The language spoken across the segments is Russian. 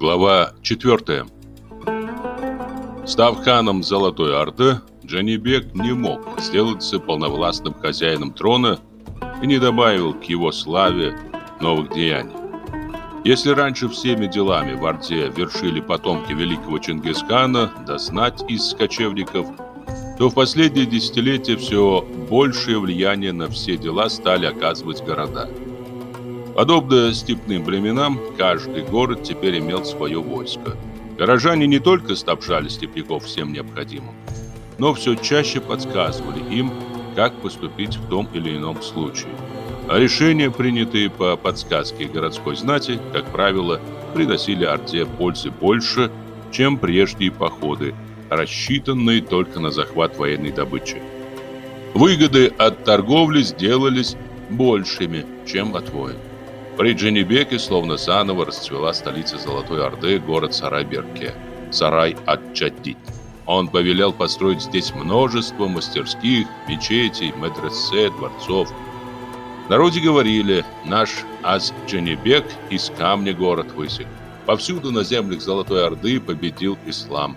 Глава 4. Став ханом Золотой Орды, Джанибек не мог сделаться полновластным хозяином трона и не добавил к его славе новых деяний. Если раньше всеми делами в Орде вершили потомки великого Чингисхана, да знать из кочевников, то в последние десятилетия все большее влияние на все дела стали оказывать города – Подобно степным племенам, каждый город теперь имел свое войско. Горожане не только снабжали степняков всем необходимым, но все чаще подсказывали им, как поступить в том или ином случае. А решения, принятые по подсказке городской знати, как правило, приносили Орде пользы больше, чем прежние походы, рассчитанные только на захват военной добычи. Выгоды от торговли сделались большими, чем от войн. При Дженебеке словно заново расцвела столица Золотой Орды, город Сарайберке, Сарай Ат-Джадид. Он повелел построить здесь множество мастерских, мечетей, медресе, дворцов. Народе говорили, наш Аз-Дженебек из камня город высек. Повсюду на землях Золотой Орды победил ислам.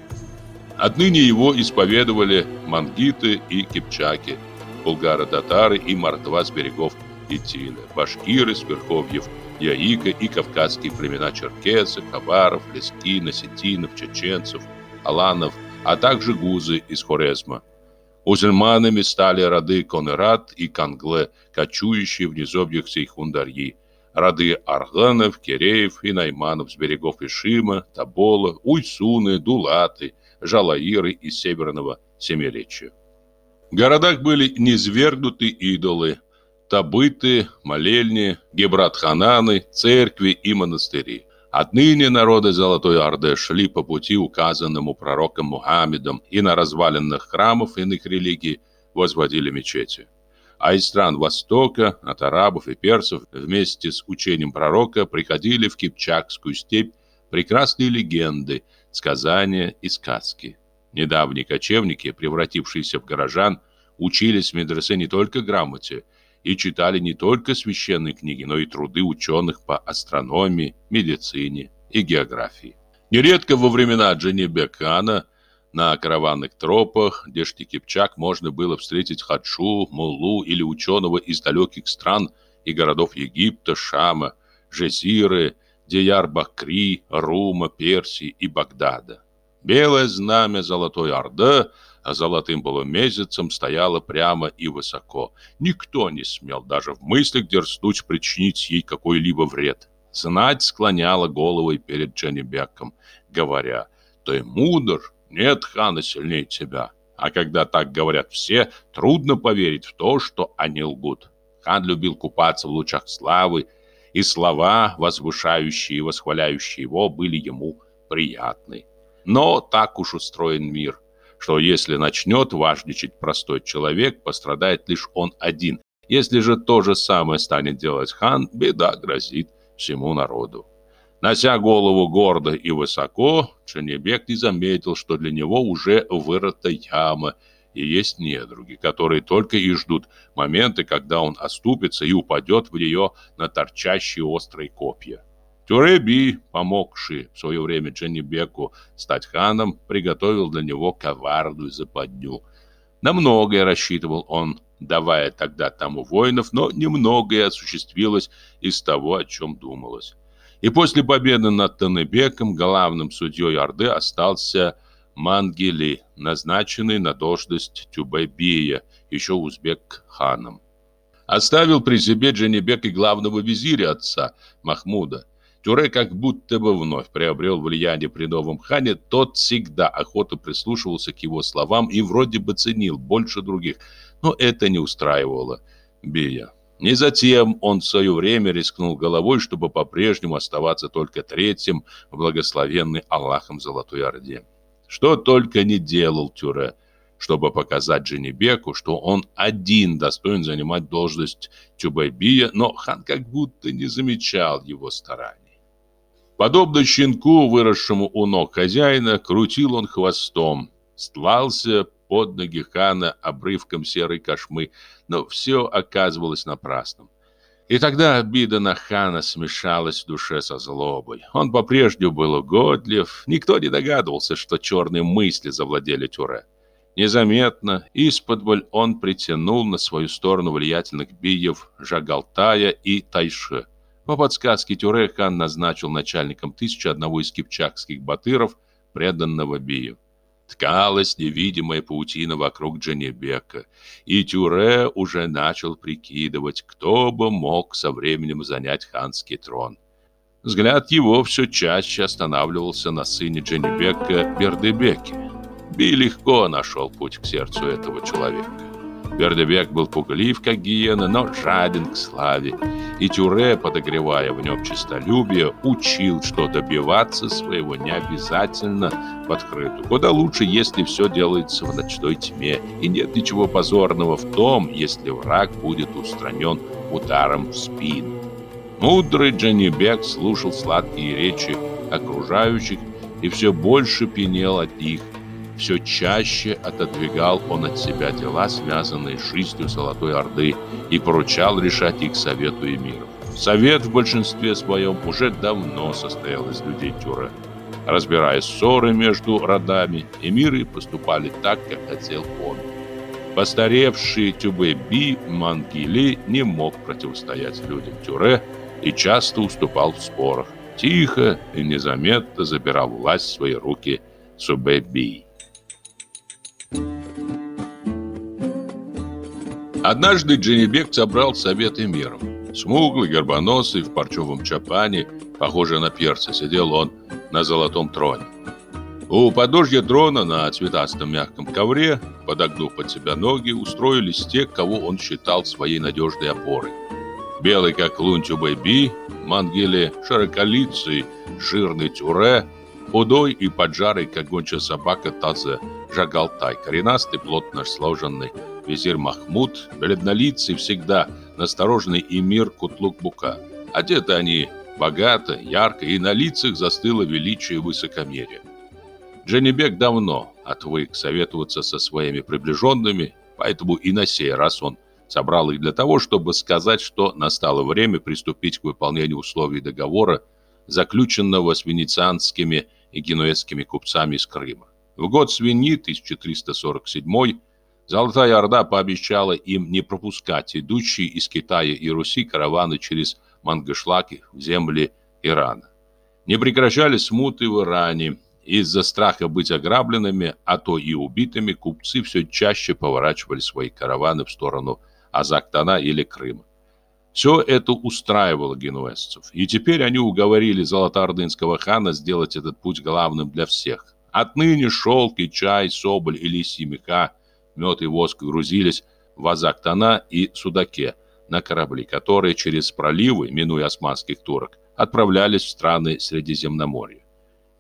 Отныне его исповедовали мангиты и кипчаки, булгары-татары и мордва с берегов Итина, башкиры с верховьев Яика и кавказские племена черкесов, кабаров, лескин, осетинов, чеченцев, аланов, а также гузы из Хорезма. Мусульманами стали роды Конерат и Кангле, кочующие в низовьях Сейхундарьи, роды Арганов, Киреев и Найманов с берегов Ишима, Табола, Уйсуны, Дулаты, Жалаиры из Северного Семиречья. В городах были низвергнуты идолы, табыты, молельни, гебратхананы, церкви и монастыри. Отныне народы Золотой Орды шли по пути, указанному пророком Мухаммедом, и на развалинах храмов иных религий возводили мечети. А из стран Востока, от арабов и персов, вместе с учением пророка приходили в Кипчакскую степь прекрасные легенды, сказания и сказки. Недавние кочевники, превратившиеся в горожан, учились в медресе не только грамоте, и читали не только священные книги, но и труды ученых по астрономии, медицине и географии. Нередко во времена Дженебекана на караванных тропах Дешти Кипчак можно было встретить хадшу, муллу или ученого из далеких стран и городов Египта, Шама, Жезиры, Дияр-Бакри, Рума, Персии и Багдада. Белое знамя Золотой Орды – а золотым полумесяцем стояла прямо и высоко. Никто не смел даже в мыслях дерзнуть причинить ей какой-либо вред. Знать склоняла головой перед Дженнибеком, говоря, «Ты мудр, нет хана сильнее тебя». А когда так говорят все, трудно поверить в то, что они лгут. Хан любил купаться в лучах славы, и слова, возвышающие и восхваляющие его, были ему приятны. Но так уж устроен мир что если начнет важничать простой человек, пострадает лишь он один. Если же то же самое станет делать хан, беда грозит всему народу. Нося голову гордо и высоко, Ченебек не заметил, что для него уже вырыта яма, и есть недруги, которые только и ждут момента, когда он оступится и упадет в нее на торчащие острые копья. Тюреби, помогший в свое время Дженнибеку стать ханом, приготовил для него коварную западню. На многое рассчитывал он, давая тогда тому воинов, но немногое осуществилось из того, о чем думалось. И после победы над Танебеком главным судьей Орды остался Мангели, назначенный на должность Тюбайбия, еще узбек ханом. Оставил при себе Дженебек и главного визиря отца, Махмуда. Тюре как будто бы вновь приобрел влияние при новом хане, тот всегда охотно прислушивался к его словам и вроде бы ценил больше других, но это не устраивало Бия. Не затем он в свое время рискнул головой, чтобы по-прежнему оставаться только третьим в благословенной Аллахом Золотой Орде. Что только не делал Тюре, чтобы показать Дженебеку, что он один достоин занимать должность Тюбайбия, но хан как будто не замечал его стараний. Подобно щенку, выросшему у ног хозяина, крутил он хвостом, стлался под ноги хана обрывком серой кошмы, но все оказывалось напрасным. И тогда обида на хана смешалась в душе со злобой. Он по-прежнему был угодлив. Никто не догадывался, что черные мысли завладели Тюре. Незаметно, из-под он притянул на свою сторону влиятельных биев Жагалтая и Тайши. По подсказке Тюре хан назначил начальником тысячи одного из кипчакских батыров, преданного бию. Ткалась невидимая паутина вокруг Джанебека, и Тюре уже начал прикидывать, кто бы мог со временем занять ханский трон. Взгляд его все чаще останавливался на сыне Джанебека Бердебеке. Би легко нашел путь к сердцу этого человека. Бердебек был пуглив, как гиена, но жаден к славе. И Тюре, подогревая в нем честолюбие, учил, что добиваться своего не обязательно в открытую. Куда лучше, если все делается в ночной тьме. И нет ничего позорного в том, если враг будет устранен ударом в спину. Мудрый Джанибек слушал сладкие речи окружающих и все больше пенел от них, все чаще отодвигал он от себя дела, связанные с жизнью Золотой Орды, и поручал решать их Совету Эмиров. Совет в большинстве своем уже давно состоял из людей Тюре. Разбирая ссоры между родами, эмиры поступали так, как хотел он. Постаревший Тюбе-Би Мангили не мог противостоять людям Тюре и часто уступал в спорах. Тихо и незаметно забирал власть в свои руки Субе-Би. Однажды Дженебек собрал совет эмиров. Смуглый, горбоносый, в парчевом чапане, похожий на перца, сидел он на золотом троне. У подножья трона на цветастом мягком ковре, подогнув под себя ноги, устроились те, кого он считал своей надежной опорой. Белый, как лунтю Бэби, Мангеле, широколицый, жирный Тюре, худой и поджарый, как гончая собака Тазе, Жагалтай, коренастый, плотно сложенный, визирь Махмуд, бледнолицый, всегда настороженный эмир Кутлук-Бука. Одеты они богато, ярко, и на лицах застыло величие и высокомерие. Дженнибек давно отвык советоваться со своими приближенными, поэтому и на сей раз он собрал их для того, чтобы сказать, что настало время приступить к выполнению условий договора, заключенного с венецианскими и генуэзскими купцами из Крыма. В год свиньи 1347 Золотая Орда пообещала им не пропускать идущие из Китая и Руси караваны через Мангышлаки в земли Ирана. Не прекращали смуты в Иране. Из-за страха быть ограбленными, а то и убитыми, купцы все чаще поворачивали свои караваны в сторону Азактана или Крыма. Все это устраивало генуэзцев, и теперь они уговорили золотоордынского хана сделать этот путь главным для всех. Отныне шелк и чай, соболь и лисьи меха – мед и воск грузились в Азактана и Судаке на корабли, которые через проливы, минуя османских турок, отправлялись в страны Средиземноморья.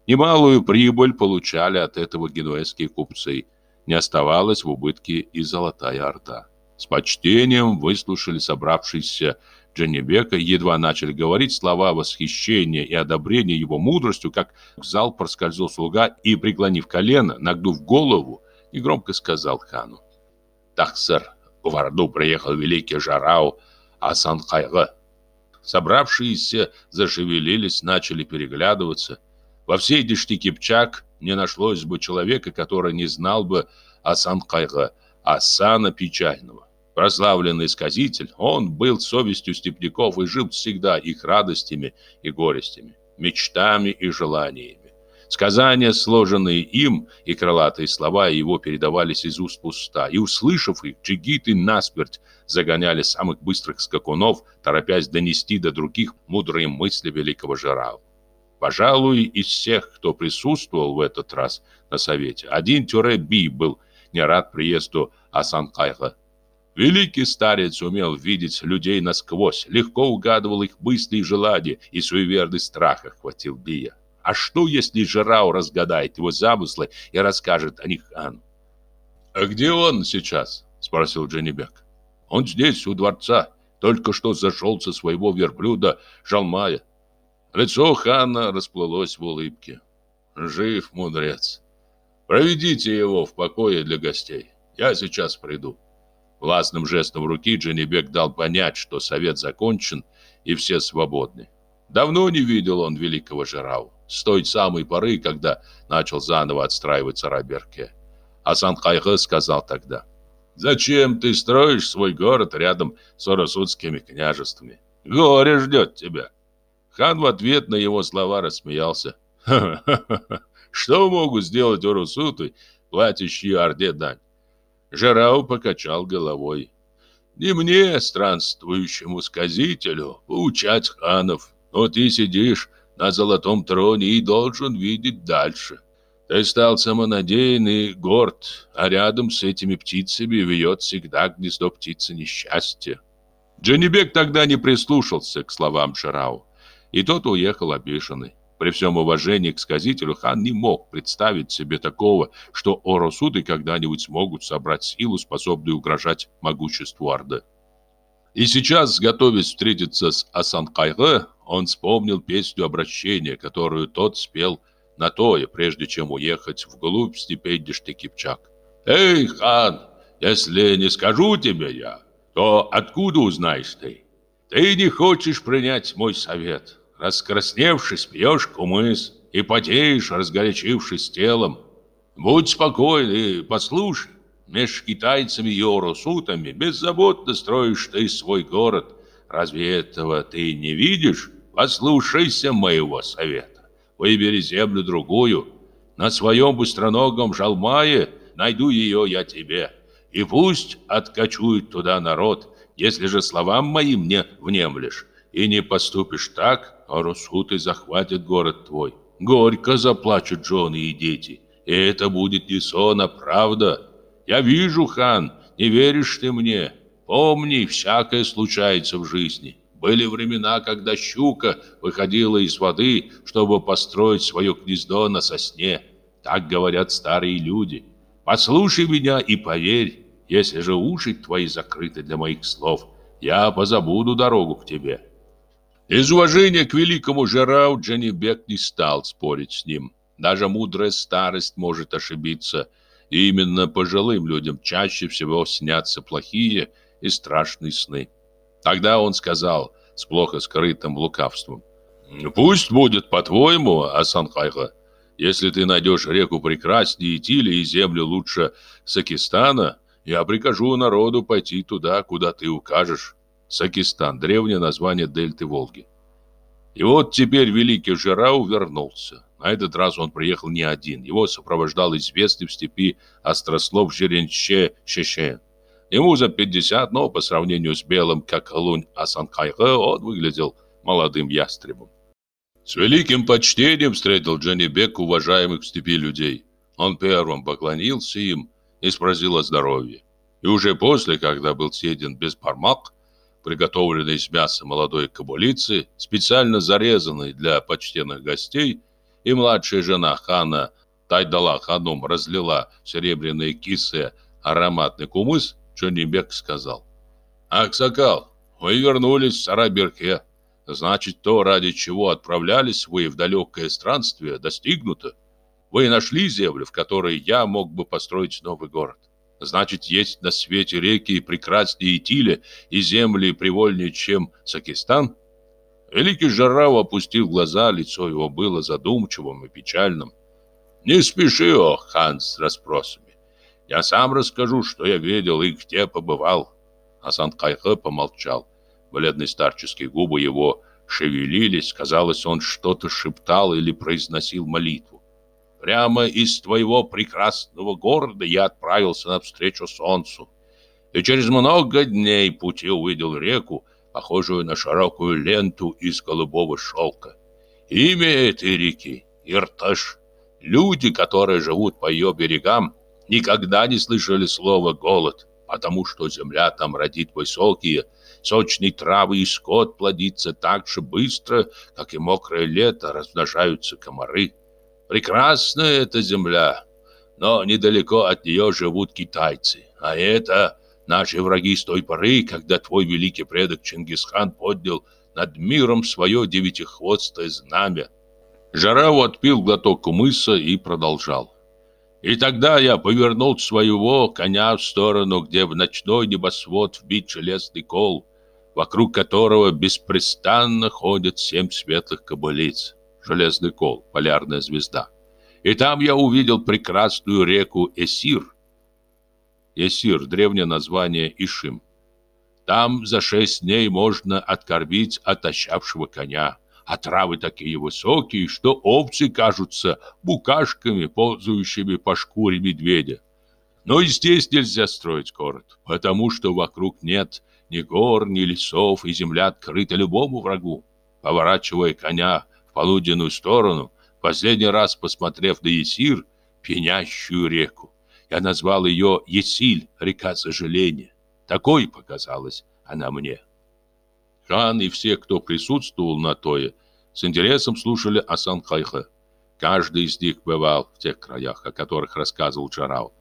Немалую прибыль получали от этого генуэзские купцы. Не оставалось в убытке и Золотая Орда. С почтением выслушали собравшиеся Дженнибека, едва начали говорить слова восхищения и одобрения его мудростью, как в зал проскользнул слуга и, преклонив колено, нагнув голову, и громко сказал хану. «Так, сэр, в Орду приехал великий Жарау Асан-Хайга». Собравшиеся зашевелились, начали переглядываться. Во всей дешти Кипчак не нашлось бы человека, который не знал бы Асан-Хайга, Асана Печального. Прославленный сказитель, он был совестью степняков и жил всегда их радостями и горестями, мечтами и желаниями. Сказания, сложенные им, и крылатые слова его передавались из уст в уста, и, услышав их, джигиты насмерть загоняли самых быстрых скакунов, торопясь донести до других мудрые мысли великого Жирау. Пожалуй, из всех, кто присутствовал в этот раз на совете, один Тюре-Би был не рад приезду Асан-Кайха. Великий старец умел видеть людей насквозь, легко угадывал их мысли и желания, и суеверный страх охватил Бия. А что, если Жирау разгадает его замыслы и расскажет о них хану? «А где он сейчас?» – спросил Дженнибек. «Он здесь, у дворца. Только что зашел со своего верблюда Жалмая». Лицо хана расплылось в улыбке. «Жив, мудрец. Проведите его в покое для гостей. Я сейчас приду». Властным жестом руки Дженнибек дал понять, что совет закончен и все свободны. Давно не видел он великого Жирау, с той самой поры, когда начал заново отстраивать Сараберке. Асан Кайхы сказал тогда, «Зачем ты строишь свой город рядом с Оросудскими княжествами? Горе ждет тебя». Хан в ответ на его слова рассмеялся. «Ха-ха-ха! Что могут сделать Орусуты, платящие Орде дань?» Жарау покачал головой. «Не мне, странствующему сказителю, поучать ханов, но ты сидишь на золотом троне и должен видеть дальше. Ты стал самонадеян горд, а рядом с этими птицами вьет всегда гнездо птицы несчастья». Джанибек тогда не прислушался к словам Шарау, и тот уехал обиженный. При всем уважении к сказителю хан не мог представить себе такого, что Оросуды когда-нибудь смогут собрать силу, способную угрожать могуществу Орды. И сейчас, готовясь встретиться с Асан Кайгы, он вспомнил песню обращения, которую тот спел на тое, прежде чем уехать вглубь степей Дештекипчак. «Эй, хан, если не скажу тебе я, то откуда узнаешь ты? Ты не хочешь принять мой совет. Раскрасневшись, пьешь кумыс и потеешь, разгорячившись телом. Будь спокоен и послушай. Меж китайцами и орусутами беззаботно строишь ты свой город. Разве этого ты не видишь? Послушайся моего совета. Выбери землю другую. На своем быстроногом жалмае найду ее я тебе. И пусть откачует туда народ, если же словам моим не внемлешь и не поступишь так, а Русуты захватят город твой. Горько заплачут жены и дети. И это будет не сон, а правда. Я вижу, хан, не веришь ты мне. Помни, всякое случается в жизни. Были времена, когда щука выходила из воды, чтобы построить свое гнездо на сосне. Так говорят старые люди. Послушай меня и поверь, если же уши твои закрыты для моих слов, я позабуду дорогу к тебе. Из уважения к великому Жерау Джанибек не стал спорить с ним. Даже мудрая старость может ошибиться, и именно пожилым людям чаще всего снятся плохие и страшные сны. Тогда он сказал с плохо скрытым лукавством. «Пусть будет по-твоему, Асанхайха, если ты найдешь реку прекраснее Тили и землю лучше Сакистана, я прикажу народу пойти туда, куда ты укажешь. Сакистан, древнее название дельты Волги. И вот теперь великий Жирау вернулся. На этот раз он приехал не один. Его сопровождал известный в степи острослов Жиренче Шешен. Ему за 50, но по сравнению с белым, как лунь Асанкайхэ, он выглядел молодым ястребом. С великим почтением встретил Джанибек уважаемых в степи людей. Он первым поклонился им и спросил о здоровье. И уже после, когда был съеден без пармак, приготовленной из мяса молодой кабулицы, специально зарезанной для почтенных гостей, и младшая жена хана Тайдала ханум разлила серебряные кисы ароматный кумыс, Джонибек сказал. «Аксакал, вы вернулись в Сараберке. Значит, то, ради чего отправлялись вы в далекое странствие, достигнуто. Вы нашли землю, в которой я мог бы построить новый город. Значит, есть на свете реки прекраснее Итиля и земли привольнее, чем Сакистан? Великий Жаррау опустил глаза, лицо его было задумчивым и печальным. «Не спеши, о, хан, с расспросами. Я сам расскажу, что я видел и где побывал». Асан Кайхэ помолчал. Бледные старческие губы его шевелились, казалось, он что-то шептал или произносил молитву. Прямо из твоего прекрасного города я отправился навстречу солнцу. И через много дней пути увидел реку, похожую на широкую ленту из голубого шелка. Имя этой реки — Иртыш. Люди, которые живут по ее берегам, никогда не слышали слова «голод», потому что земля там родит высокие, сочные травы, и скот плодится так же быстро, как и мокрое лето размножаются комары. Прекрасная эта земля, но недалеко от нее живут китайцы. А это наши враги с той поры, когда твой великий предок Чингисхан поднял над миром свое девятихвостое знамя. Жарау отпил глоток кумыса и продолжал. И тогда я повернул своего коня в сторону, где в ночной небосвод вбит железный кол, вокруг которого беспрестанно ходят семь светлых кобылиц. Железный кол, полярная звезда. И там я увидел прекрасную реку Эсир. Эсир – древнее название Ишим. Там за шесть дней можно откормить отощавшего коня. А травы такие высокие, что овцы кажутся букашками, ползающими по шкуре медведя. Но и здесь нельзя строить город, потому что вокруг нет ни гор, ни лесов, и земля открыта любому врагу. Поворачивая коня полуденную сторону, последний раз посмотрев на Есир, пенящую реку, я назвал ее Есиль, река сожаления. Такой показалась она мне. Хан и все, кто присутствовал на тое, с интересом слушали Асан Хайха. Каждый из них бывал в тех краях, о которых рассказывал Чарау.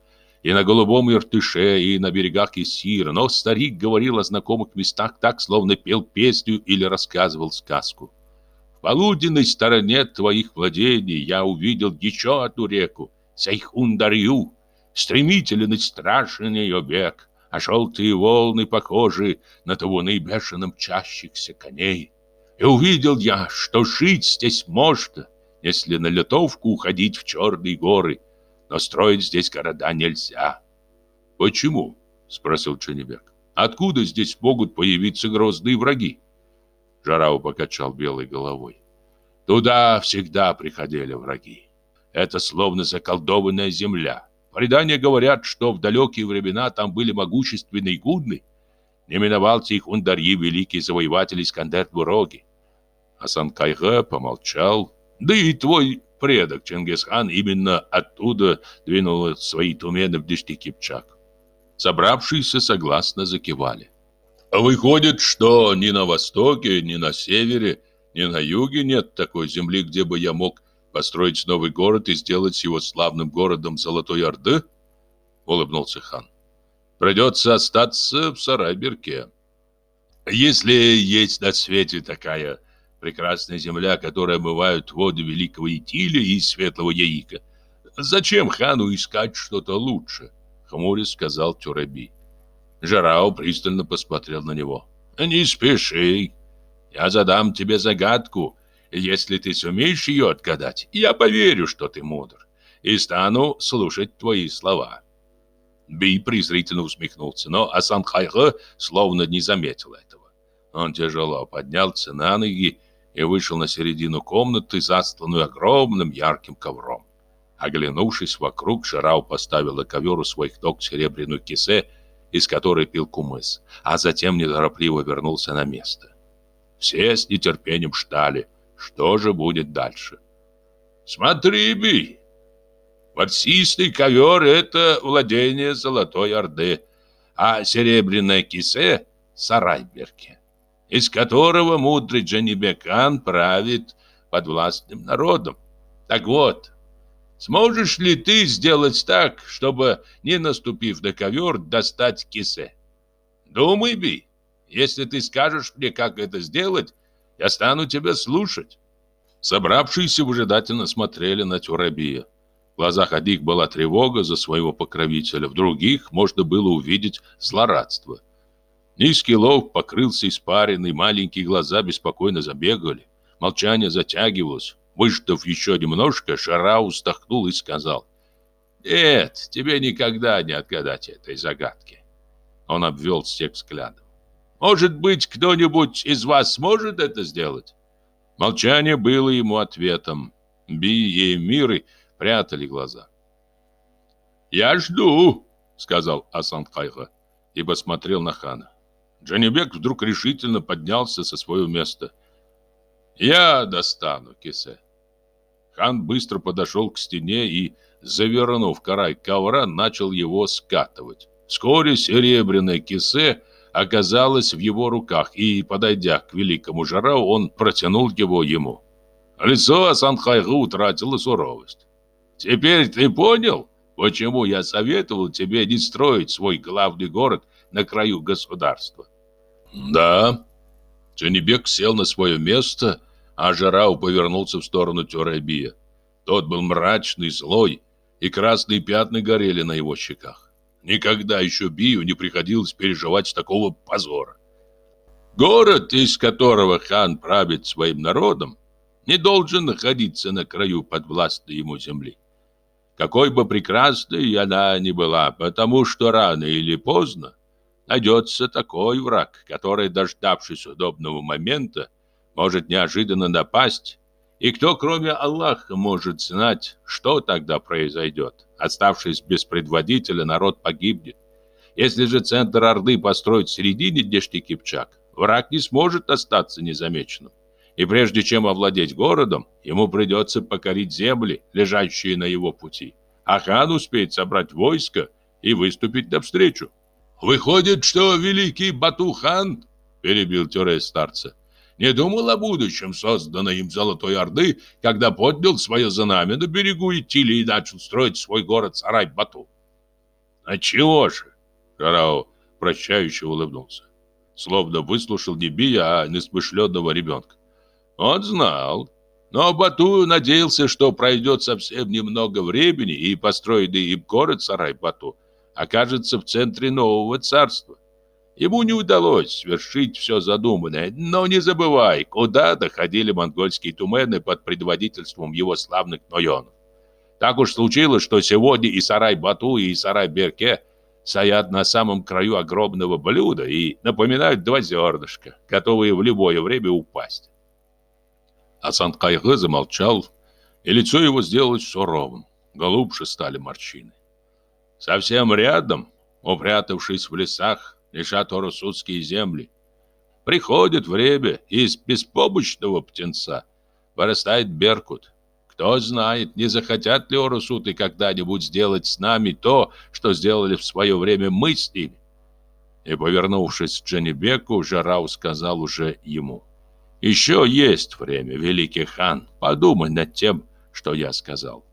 И на Голубом Иртыше, и на берегах Исира. Но старик говорил о знакомых местах так, словно пел песню или рассказывал сказку. Полуденной стороне твоих владений я увидел еще одну реку, Сайхундарью. Стремителен и страшен ее бег а желтые волны похожи на тавуны бешено мчащихся коней. И увидел я, что жить здесь можно, если на летовку уходить в черные горы, но строить здесь города нельзя. «Почему?» — спросил Ченебек. «Откуда здесь могут появиться грозные враги?» Жарау покачал белой головой. «Туда всегда приходили враги. Это словно заколдованная земля. Предания говорят, что в далекие времена там были могущественные гудны. Не миновал их ундарьи великий завоеватель Искандер Буроги. Асан Кайга помолчал. Да и твой предок Чингисхан именно оттуда двинул свои тумены в дешти Кипчак. Собравшиеся согласно закивали. А выходит, что ни на востоке, ни на севере, ни на юге нет такой земли, где бы я мог Построить новый город и сделать его славным городом Золотой Орды? Улыбнулся хан. Придется остаться в Сарайберке. Если есть на свете такая прекрасная земля, которая омывает воды Великого Итиля и Светлого Яика, зачем хану искать что-то лучше? Хмурясь сказал Тюраби. Жарау пристально посмотрел на него. «Не спеши. Я задам тебе загадку, если ты сумеешь ее отгадать, я поверю, что ты мудр, и стану слушать твои слова». Би презрительно усмехнулся, но Асан Хайха словно не заметил этого. Он тяжело поднялся на ноги и вышел на середину комнаты, застланную огромным ярким ковром. Оглянувшись вокруг, Шарау поставил на ковер у своих ног серебряную кисе, из которой пил кумыс, а затем неторопливо вернулся на место. Все с нетерпением ждали, что же будет дальше? Смотри, Би, ворсистый ковер — это владение Золотой Орды, а серебряная кисе — Сарайберке, из которого мудрый Джанибекан правит под властным народом. Так вот, сможешь ли ты сделать так, чтобы, не наступив на ковер, достать кисе? Думай, Би, если ты скажешь мне, как это сделать, я стану тебя слушать. Собравшиеся выжидательно смотрели на Тюрабия. В глазах одних была тревога за своего покровителя, в других можно было увидеть злорадство. Низкий лоб покрылся испаренной, маленькие глаза беспокойно забегали. Молчание затягивалось. Выждав еще немножко, Шарау вздохнул и сказал, «Нет, тебе никогда не отгадать этой загадки». Он обвел всех взглядом. «Может быть, кто-нибудь из вас сможет это сделать?» Молчание было ему ответом. Би и Эмиры прятали глаза. «Я жду», — сказал Асан Кайха и посмотрел на хана. Джанибек вдруг решительно поднялся со своего места. «Я достану кисе». Хан быстро подошел к стене и, завернув карай ковра, начал его скатывать. Вскоре серебряное кисе оказалось в его руках, и, подойдя к великому Жарау, он протянул его ему. Лицо Асанхайгу утратило суровость. «Теперь ты понял, почему я советовал тебе не строить свой главный город на краю государства?» «Да». Джанибек сел на свое место, а Жарау повернулся в сторону Тюрабия. Тот был мрачный, злой и красные пятна горели на его щеках. Никогда еще Бию не приходилось переживать такого позора. Город, из которого хан правит своим народом, не должен находиться на краю подвластной ему земли. Какой бы прекрасной она ни была, потому что рано или поздно найдется такой враг, который, дождавшись удобного момента, может неожиданно напасть и кто, кроме Аллаха, может знать, что тогда произойдет? Оставшись без предводителя, народ погибнет. Если же центр Орды построить в середине Дешти Кипчак, враг не сможет остаться незамеченным. И прежде чем овладеть городом, ему придется покорить земли, лежащие на его пути. А хан успеет собрать войско и выступить навстречу. «Выходит, что великий Бату-хан, — перебил Тюре старца, не думал о будущем созданной им Золотой Орды, когда поднял свое знамя на берегу Итили и начал строить свой город Сарай-Бату. «А чего же?» — Карао прощающе улыбнулся. Словно выслушал не Бия, а несмышленного ребенка. Он знал, но Бату надеялся, что пройдет совсем немного времени, и построенный им город Сарай-Бату окажется в центре нового царства. Ему не удалось свершить все задуманное, но не забывай, куда доходили монгольские тумены под предводительством его славных нойонов. Так уж случилось, что сегодня и сарай-бату, и сарай-берке стоят на самом краю огромного блюда и напоминают два зернышка, готовые в любое время упасть. Асан Кайгы замолчал, и лицо его сделалось суровым, голубше стали морщины. Совсем рядом, упрятавшись в лесах, лежат орусутские земли. Приходит время, и из беспомощного птенца вырастает беркут. Кто знает, не захотят ли орусуты когда-нибудь сделать с нами то, что сделали в свое время мы с ними. И, повернувшись к Дженнибеку, Жарау сказал уже ему. «Еще есть время, великий хан, подумай над тем, что я сказал».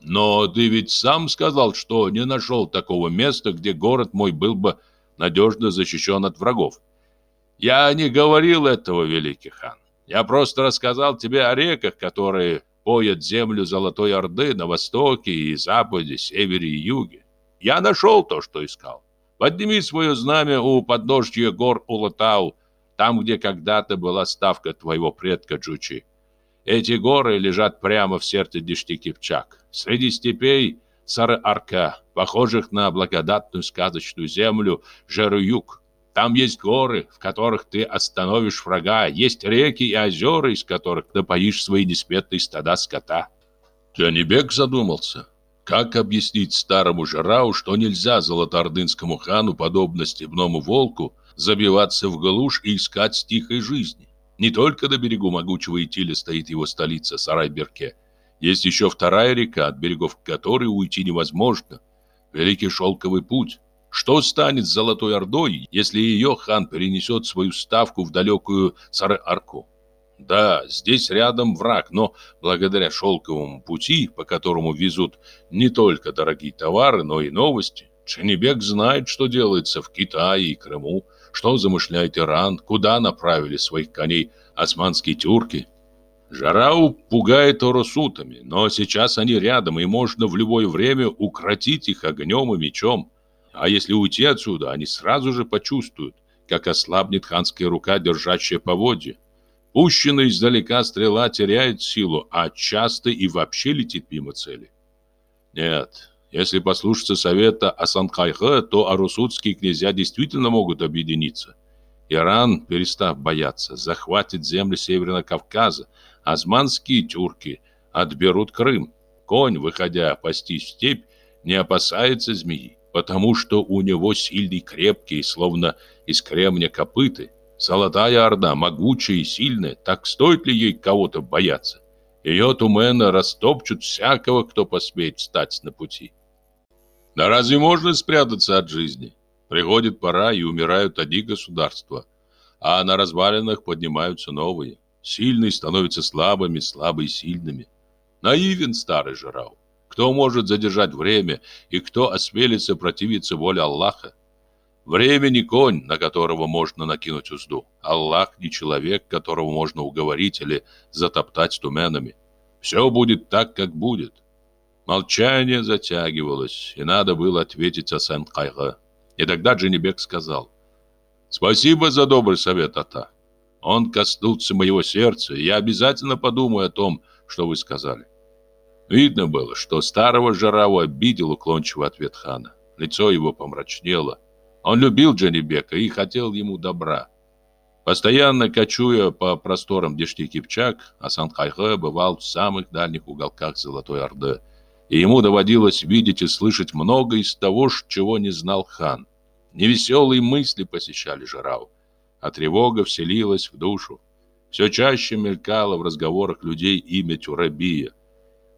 «Но ты ведь сам сказал, что не нашел такого места, где город мой был бы надежно защищен от врагов. Я не говорил этого, великий хан. Я просто рассказал тебе о реках, которые поят землю Золотой Орды на востоке и западе, севере и юге. Я нашел то, что искал. Подними свое знамя у подножья гор Улатау, там, где когда-то была ставка твоего предка Джучи. Эти горы лежат прямо в сердце Дишти Кипчак. Среди степей Сары-Арка, похожих на благодатную сказочную землю Жеруюк. Там есть горы, в которых ты остановишь врага, есть реки и озера, из которых напоишь свои несметные стада скота. Тянибек задумался, как объяснить старому Жарау, что нельзя золотоордынскому хану, подобно степному волку, забиваться в глушь и искать тихой жизни. Не только на берегу могучего Итиля стоит его столица Сарай-Берке – есть еще вторая река, от берегов которой уйти невозможно. Великий шелковый путь. Что станет с Золотой Ордой, если ее хан перенесет свою ставку в далекую Сары-Арку? Да, здесь рядом враг, но благодаря шелковому пути, по которому везут не только дорогие товары, но и новости, Ченебек знает, что делается в Китае и Крыму, что замышляет Иран, куда направили своих коней османские тюрки. Жарау пугает оросутами, но сейчас они рядом, и можно в любое время укротить их огнем и мечом. А если уйти отсюда, они сразу же почувствуют, как ослабнет ханская рука, держащая поводья. Пущенная издалека стрела теряет силу, а часто и вообще летит мимо цели. Нет, если послушаться совета Асанхайха, то арусутские князья действительно могут объединиться. Иран, перестав бояться, захватит земли Северного Кавказа, османские тюрки отберут Крым. Конь, выходя пастись в степь, не опасается змеи, потому что у него сильный, крепкий, словно из кремня копыты. Золотая Орда, могучая и сильная, так стоит ли ей кого-то бояться? Ее тумены растопчут всякого, кто посмеет встать на пути. Да разве можно спрятаться от жизни? Приходит пора, и умирают одни государства, а на развалинах поднимаются новые. Сильные становятся слабыми, слабые сильными. Наивен старый Жирау. Кто может задержать время и кто осмелится противиться воле Аллаха? Время не конь, на которого можно накинуть узду. Аллах не человек, которого можно уговорить или затоптать туменами. Все будет так, как будет. Молчание затягивалось, и надо было ответить Асан Кайга. И тогда Дженебек сказал, «Спасибо за добрый совет, Ата. Он коснулся моего сердца, и я обязательно подумаю о том, что вы сказали». Видно было, что старого Жарау обидел уклончивый ответ хана. Лицо его помрачнело. Он любил Джанибека и хотел ему добра. Постоянно кочуя по просторам Дешти Кипчак, Асан Хайхе бывал в самых дальних уголках Золотой Орды. И ему доводилось видеть и слышать много из того, чего не знал хан. Невеселые мысли посещали Жарау, а тревога вселилась в душу. Все чаще мелькало в разговорах людей имя Тюрабия,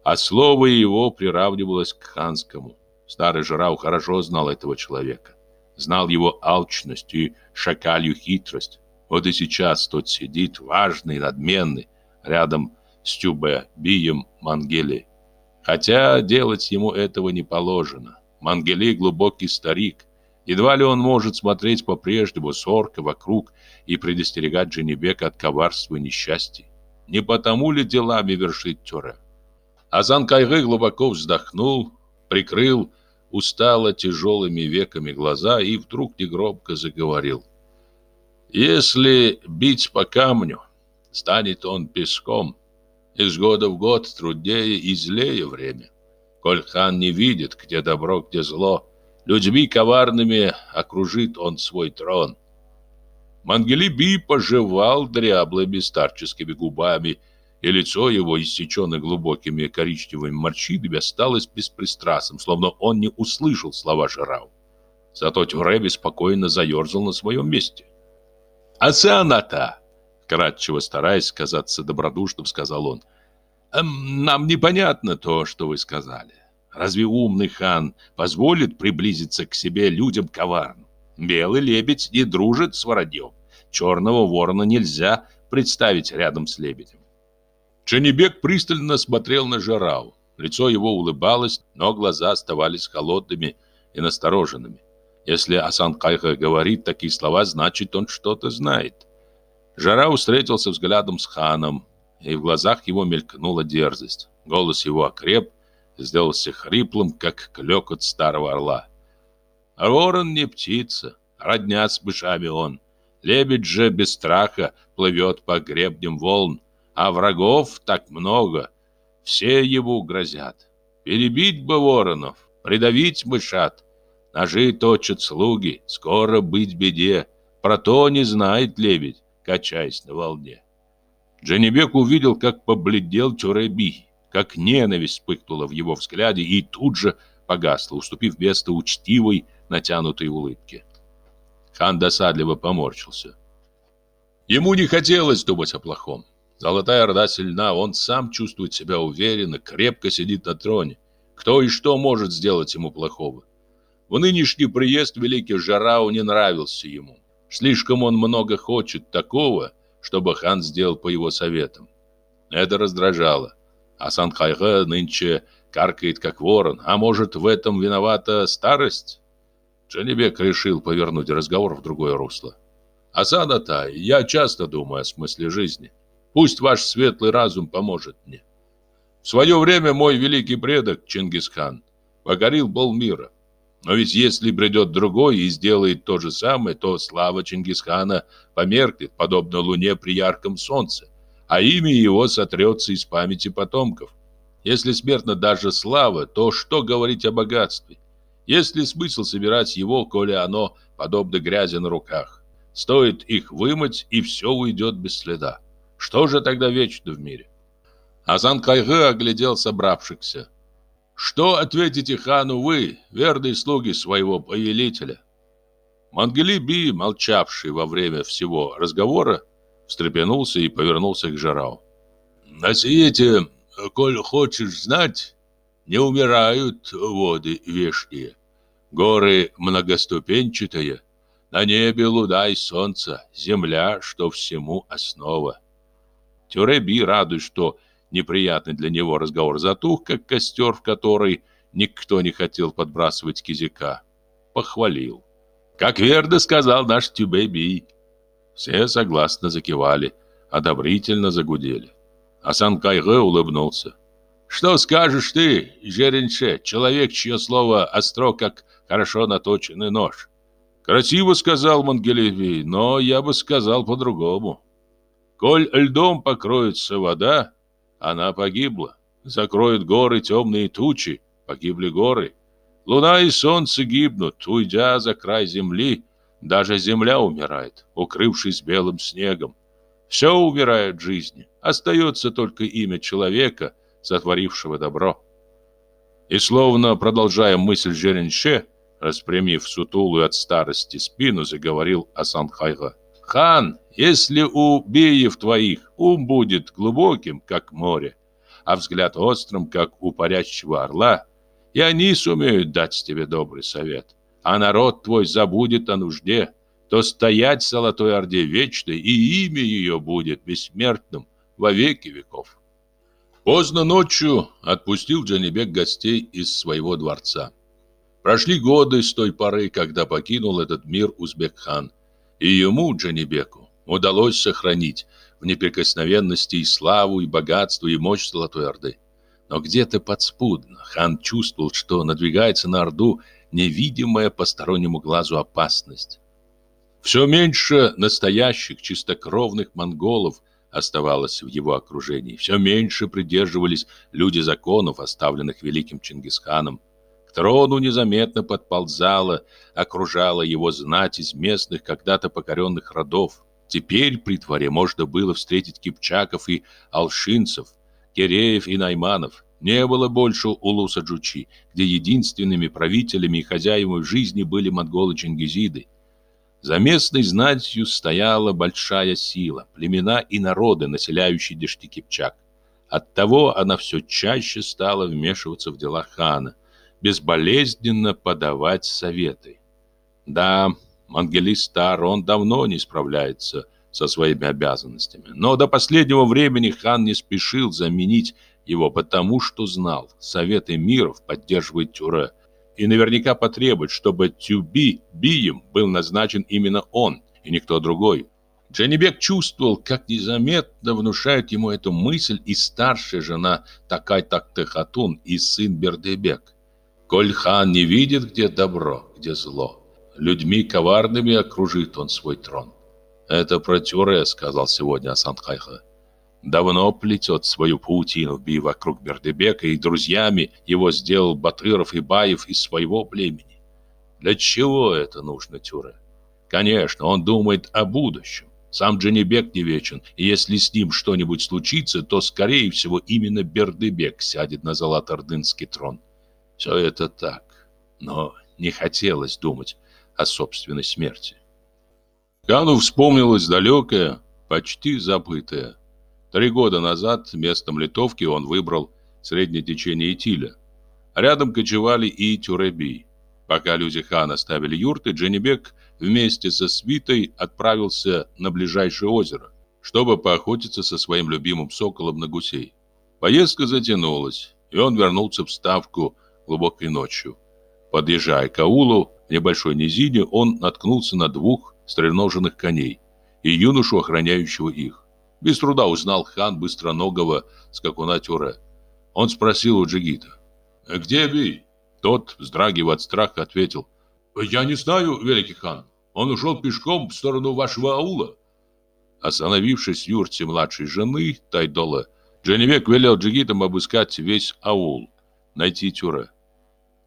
а слово его приравнивалось к ханскому. Старый Жарау хорошо знал этого человека. Знал его алчность и шакалью хитрость. Вот и сейчас тот сидит, важный, надменный, рядом с Тюбе, Бием, Мангелей. Хотя делать ему этого не положено. Мангелей глубокий старик, Едва ли он может смотреть по-прежнему сорка вокруг и предостерегать Дженебека от коварства и несчастья. Не потому ли делами вершит Тюре? Азан Кайгы глубоко вздохнул, прикрыл устало тяжелыми веками глаза и вдруг негромко заговорил. «Если бить по камню, станет он песком. Из года в год труднее и злее время. Коль хан не видит, где добро, где зло, Людьми коварными окружит он свой трон. Мангелиби пожевал дряблыми старческими губами, и лицо его, иссеченное глубокими коричневыми морщинами, осталось беспристрастным, словно он не услышал слова Жарау. Зато Тюреби спокойно заерзал на своем месте. «Асаната!» Кратчево стараясь казаться добродушным, сказал он. «Эм, «Нам непонятно то, что вы сказали. Разве умный хан позволит приблизиться к себе людям коварным? Белый лебедь не дружит с вороньем. Черного ворона нельзя представить рядом с лебедем. Ченебек пристально смотрел на Жарау. Лицо его улыбалось, но глаза оставались холодными и настороженными. Если Асан Кайха говорит такие слова, значит, он что-то знает. Жарау встретился взглядом с ханом, и в глазах его мелькнула дерзость. Голос его окреп, сделался хриплым, как клёкот старого орла. Ворон не птица, родня с мышами он. Лебедь же без страха плывет по гребням волн, а врагов так много, все его грозят. Перебить бы воронов, придавить мышат. Ножи точат слуги, скоро быть беде. Про то не знает лебедь, качаясь на волне. Дженебек увидел, как побледнел Чуребий как ненависть вспыхнула в его взгляде и тут же погасла, уступив место учтивой, натянутой улыбке. Хан досадливо поморщился. Ему не хотелось думать о плохом. Золотая Орда сильна, он сам чувствует себя уверенно, крепко сидит на троне. Кто и что может сделать ему плохого? В нынешний приезд великий Жарау не нравился ему. Слишком он много хочет такого, чтобы хан сделал по его советам. Это раздражало. А Сан-Хайге нынче каркает, как ворон. А может, в этом виновата старость? Джанибек решил повернуть разговор в другое русло. Асана-то, я часто думаю о смысле жизни. Пусть ваш светлый разум поможет мне. В свое время мой великий предок Чингисхан покорил полмира. Но ведь если придет другой и сделает то же самое, то слава Чингисхана померкнет, подобно луне при ярком солнце а имя его сотрется из памяти потомков. Если смертна даже слава, то что говорить о богатстве? Есть ли смысл собирать его, коли оно подобно грязи на руках? Стоит их вымыть, и все уйдет без следа. Что же тогда вечно в мире? Азан Кайгы оглядел собравшихся. Что ответите хану вы, верные слуги своего повелителя? Мангели Би, молчавший во время всего разговора, встрепенулся и повернулся к Жарау. «На свете, коль хочешь знать, не умирают воды вешние, горы многоступенчатые, на небе луна и солнце, земля, что всему основа». Тюреби, радуясь, что неприятный для него разговор затух, как костер, в который никто не хотел подбрасывать кизика, похвалил. «Как верно сказал наш Тюбеби, все согласно закивали, одобрительно загудели. Асан Кайге улыбнулся. Что скажешь ты, Жеренше, человек, чье слово остро, как хорошо наточенный нож? Красиво сказал Мангелевий, но я бы сказал по-другому. Коль льдом покроется вода, она погибла. Закроют горы темные тучи, погибли горы. Луна и солнце гибнут, уйдя за край земли. Даже земля умирает, укрывшись белым снегом. Все умирает в жизни. Остается только имя человека, сотворившего добро. И словно продолжая мысль Жеренше, распрямив сутулую от старости спину, заговорил Асанхайга. «Хан, если у беев твоих ум будет глубоким, как море, а взгляд острым, как у парящего орла, и они сумеют дать тебе добрый совет, а народ твой забудет о нужде, то стоять в Золотой Орде вечной, и имя ее будет бессмертным во веки веков. Поздно ночью отпустил Джанибек гостей из своего дворца. Прошли годы с той поры, когда покинул этот мир Узбек-хан, и ему, Джанибеку, удалось сохранить в неприкосновенности и славу, и богатство, и мощь Золотой Орды. Но где-то подспудно хан чувствовал, что надвигается на Орду невидимая постороннему глазу опасность. Все меньше настоящих чистокровных монголов оставалось в его окружении. Все меньше придерживались люди законов, оставленных великим Чингисханом. К трону незаметно подползала, окружала его знать из местных когда-то покоренных родов. Теперь при дворе можно было встретить кипчаков и алшинцев, киреев и найманов. Не было больше Улуса Джучи, где единственными правителями и хозяевами жизни были монголы-чингизиды. За местной знатью стояла большая сила, племена и народы, населяющие дешти Кипчак. Оттого она все чаще стала вмешиваться в дела хана, безболезненно подавать советы. Да, Мангелис стар, он давно не справляется со своими обязанностями. Но до последнего времени хан не спешил заменить его, потому что знал, Совет Эмиров поддерживает Тюре. И наверняка потребует, чтобы Тюби Бием был назначен именно он, и никто другой. Джанибек чувствовал, как незаметно внушает ему эту мысль и старшая жена Такай Тактехатун и сын Бердебек. Коль хан не видит, где добро, где зло, людьми коварными окружит он свой трон. «Это про Тюре», — сказал сегодня Асан Хайха. Давно плетет свою паутину в бий вокруг Бердебека, и друзьями его сделал Батыров и Баев из своего племени. Для чего это нужно Тюре? Конечно, он думает о будущем. Сам Джанибек не вечен, и если с ним что-нибудь случится, то, скорее всего, именно Бердебек сядет на золотоордынский трон. Все это так, но не хотелось думать о собственной смерти. Кану вспомнилось далекое, почти забытое. Три года назад местом литовки он выбрал среднее течение Итиля. Рядом кочевали и Тюреби. Пока люди хана ставили юрты, Дженнибек вместе со свитой отправился на ближайшее озеро, чтобы поохотиться со своим любимым соколом на гусей. Поездка затянулась, и он вернулся в ставку глубокой ночью. Подъезжая к аулу, в небольшой низине, он наткнулся на двух стреноженных коней и юношу, охраняющего их. Без труда узнал хан быстроногого скакуна Тюре. Он спросил у Джигита. «Где Би?» Тот, вздрагивая от страха, ответил. «Я не знаю, великий хан. Он ушел пешком в сторону вашего аула». Остановившись в юрте младшей жены Тайдола, Дженевек велел джигитам обыскать весь аул, найти Тюре.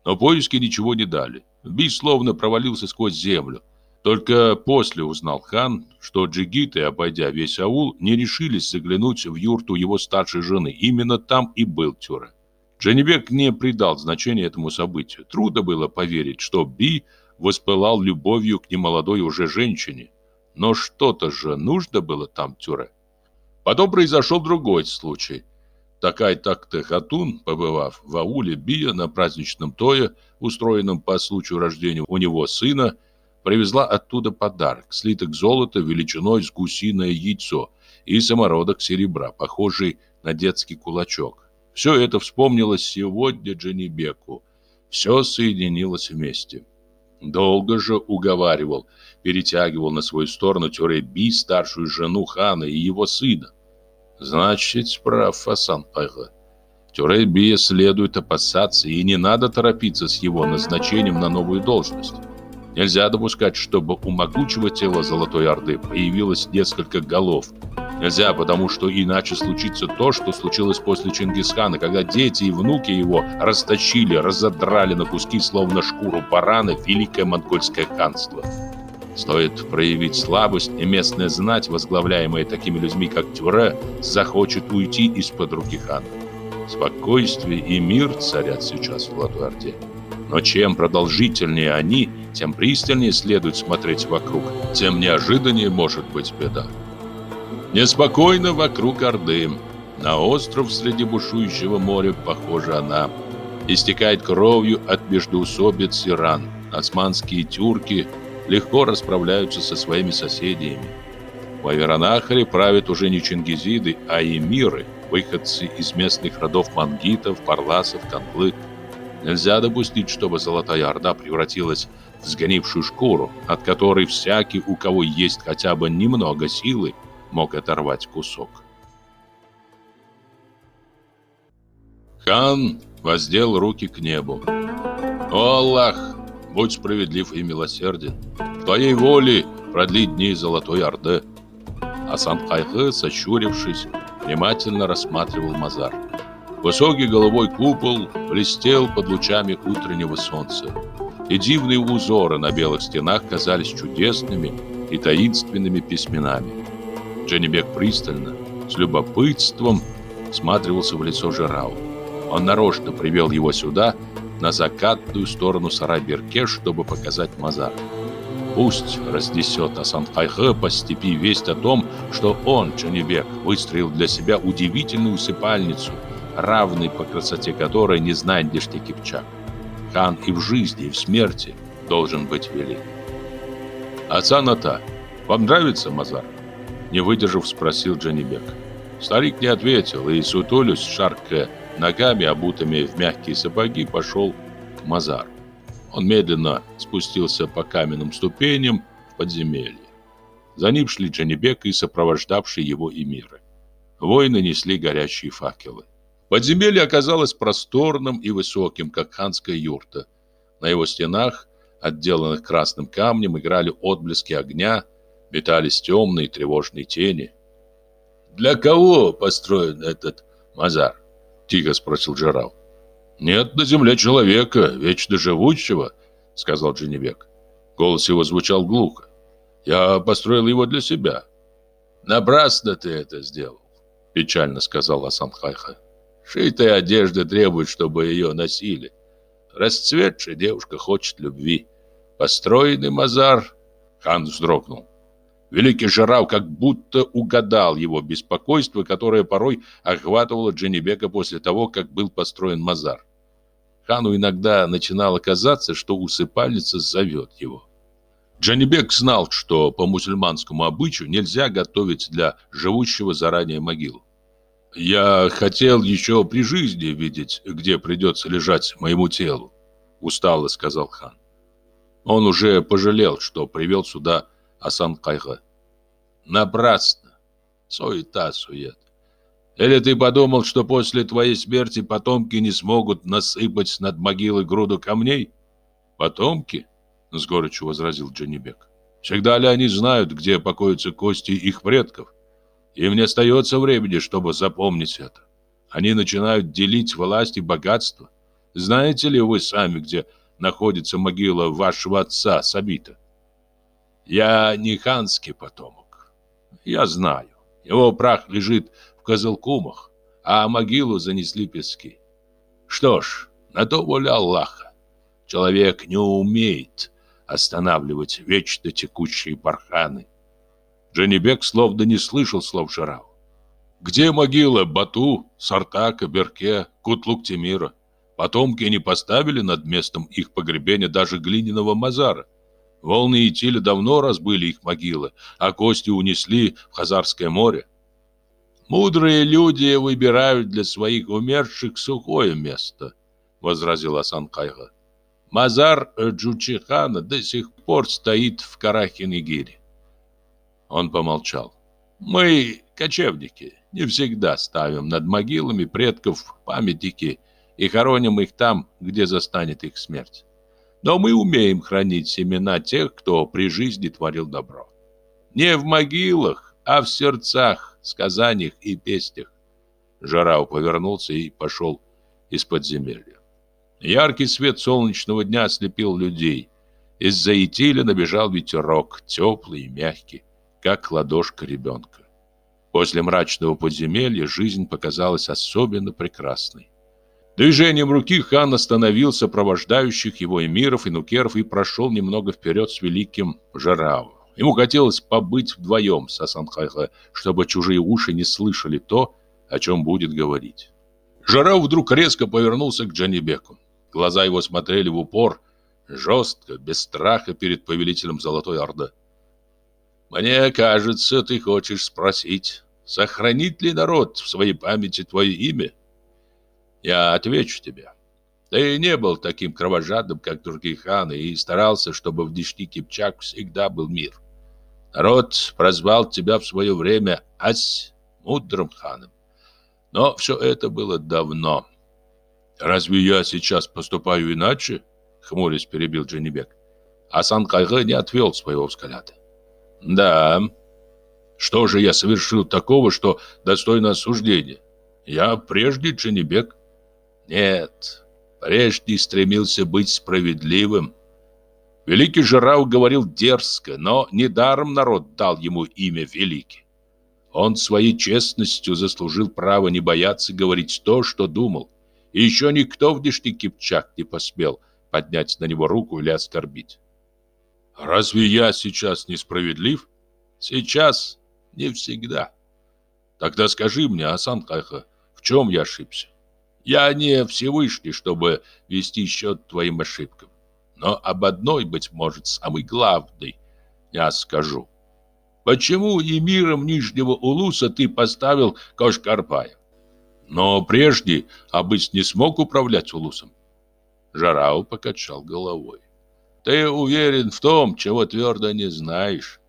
Но поиски ничего не дали. Би словно провалился сквозь землю. Только после узнал хан, что джигиты, обойдя весь аул, не решились заглянуть в юрту его старшей жены. Именно там и был Тюра. Дженебек не придал значения этому событию. Трудно было поверить, что Би воспылал любовью к немолодой уже женщине. Но что-то же нужно было там Тюре. Потом произошел другой случай. Такая так-то Хатун, побывав в ауле Бия на праздничном тое, устроенном по случаю рождения у него сына, привезла оттуда подарок – слиток золота величиной с гусиное яйцо и самородок серебра, похожий на детский кулачок. Все это вспомнилось сегодня Дженнибеку. Все соединилось вместе. Долго же уговаривал, перетягивал на свою сторону Тюреби, старшую жену хана и его сына. Значит, прав Фасан Пайга. Тюребия следует опасаться, и не надо торопиться с его назначением на новую должность. Нельзя допускать, чтобы у могучего тела Золотой Орды появилось несколько голов. Нельзя, потому что иначе случится то, что случилось после Чингисхана, когда дети и внуки его растащили, разодрали на куски, словно шкуру барана, великое монгольское ханство. Стоит проявить слабость, и местная знать, возглавляемая такими людьми, как Тюре, захочет уйти из-под руки хана. Спокойствие и мир царят сейчас в Золотой Орде. Но чем продолжительнее они, тем пристальнее следует смотреть вокруг, тем неожиданнее может быть беда. Неспокойно вокруг Орды. На остров среди бушующего моря похожа она. Истекает кровью от междоусобиц и ран. Османские тюрки легко расправляются со своими соседями. В Аверонахаре правят уже не чингизиды, а эмиры, выходцы из местных родов мангитов, парласов, канглы. Нельзя допустить, чтобы Золотая Орда превратилась в сгнившую шкуру, от которой всякий, у кого есть хотя бы немного силы, мог оторвать кусок. Хан воздел руки к небу. «О, Аллах, будь справедлив и милосерден. В твоей воле продли дни Золотой Орды». Асан Хайхы, сощурившись, внимательно рассматривал Мазар. Высокий головой купол блестел под лучами утреннего солнца. И дивные узоры на белых стенах казались чудесными и таинственными письменами. Дженнибек пристально, с любопытством, всматривался в лицо Жирау. Он нарочно привел его сюда, на закатную сторону Сарай-Берке, чтобы показать Мазар. Пусть разнесет Асан-Хайхэ по степи весть о том, что он, Дженнибек, выстроил для себя удивительную усыпальницу – равный по красоте которой не знает Дешти Кипчак. Хан и в жизни, и в смерти должен быть велик. «Отца вам нравится Мазар?» Не выдержав, спросил Джанибек. Старик не ответил, и сутулюсь, шаркая ногами, обутыми в мягкие сапоги, пошел к Мазар. Он медленно спустился по каменным ступеням в подземелье. За ним шли Джанибек и сопровождавшие его эмиры. Воины несли горящие факелы. Подземелье оказалось просторным и высоким, как ханская юрта. На его стенах, отделанных красным камнем, играли отблески огня, метались темные тревожные тени. «Для кого построен этот мазар?» — тихо спросил Джарал. «Нет на земле человека, вечно живущего», — сказал Дженебек. Голос его звучал глухо. «Я построил его для себя». «Напрасно ты это сделал», — печально сказал Асан Хайха. Шитая одежда требует, чтобы ее носили. Расцветшая девушка хочет любви. Построенный мазар... Хан вздрогнул. Великий Жирау как будто угадал его беспокойство, которое порой охватывало Дженебека после того, как был построен мазар. Хану иногда начинало казаться, что усыпальница зовет его. Джанибек знал, что по мусульманскому обычаю нельзя готовить для живущего заранее могилу. «Я хотел еще при жизни видеть, где придется лежать моему телу», — устало сказал хан. Он уже пожалел, что привел сюда Асан Кайха. «Напрасно. Суета-сует. Или ты подумал, что после твоей смерти потомки не смогут насыпать над могилой груду камней?» «Потомки?» — с горечью возразил Джанибек. «Всегда ли они знают, где покоятся кости их предков?» Им не остается времени, чтобы запомнить это. Они начинают делить власть и богатство. Знаете ли вы сами, где находится могила вашего отца Сабита? Я не ханский потомок. Я знаю. Его прах лежит в Козылкумах, а могилу занесли пески. Что ж, на то воля Аллаха. Человек не умеет останавливать вечно текущие барханы. Дженнибек словно не слышал слов Шарау. Где могила Бату, Сартака, Берке, Кутлук-Тимира? Потомки не поставили над местом их погребения даже глиняного мазара. Волны и тили давно разбыли их могилы, а кости унесли в Хазарское море. Мудрые люди выбирают для своих умерших сухое место, возразил Асан Кайга. Мазар Джучихана до сих пор стоит в Карахинигире. Он помолчал. «Мы кочевники, не всегда ставим над могилами предков памятники и хороним их там, где застанет их смерть. Но мы умеем хранить семена тех, кто при жизни творил добро. Не в могилах, а в сердцах, сказаниях и песнях. Жарау повернулся и пошел из подземелья. Яркий свет солнечного дня ослепил людей. Из-за итиля набежал ветерок, теплый и мягкий, как ладошка ребенка. После мрачного подземелья жизнь показалась особенно прекрасной. Движением руки хан остановил сопровождающих его эмиров и нукеров и прошел немного вперед с великим Жарау. Ему хотелось побыть вдвоем с Асанхайха, чтобы чужие уши не слышали то, о чем будет говорить. Жарау вдруг резко повернулся к Джанибеку. Глаза его смотрели в упор, жестко, без страха перед повелителем Золотой Орды. «Мне кажется, ты хочешь спросить, сохранит ли народ в своей памяти твое имя?» Я отвечу тебе. Ты не был таким кровожадным, как другие ханы, и старался, чтобы в Дишни Кипчак всегда был мир. Народ прозвал тебя в свое время Ась мудрым ханом. Но все это было давно. Разве я сейчас поступаю иначе? Хмурясь перебил Дженнибек. Асан Кайгы не отвел своего взгляда. Да. Что же я совершил такого, что достойно осуждения? Я прежде Дженнибек. Нет, прежде стремился быть справедливым. Великий Жирау говорил дерзко, но недаром народ дал ему имя Великий. Он своей честностью заслужил право не бояться говорить то, что думал. И еще никто в Дишни Кипчак не посмел поднять на него руку или оскорбить. Разве я сейчас несправедлив? Сейчас не всегда. Тогда скажи мне, Асан Кайха, в чем я ошибся? Я не Всевышний, чтобы вести счет твоим ошибкам. Но об одной, быть может, самой главной я скажу. Почему эмиром Нижнего Улуса ты поставил Кошкарпая? Но прежде Абыс не смог управлять Улусом. Жарау покачал головой. Ты уверен в том, чего твердо не знаешь.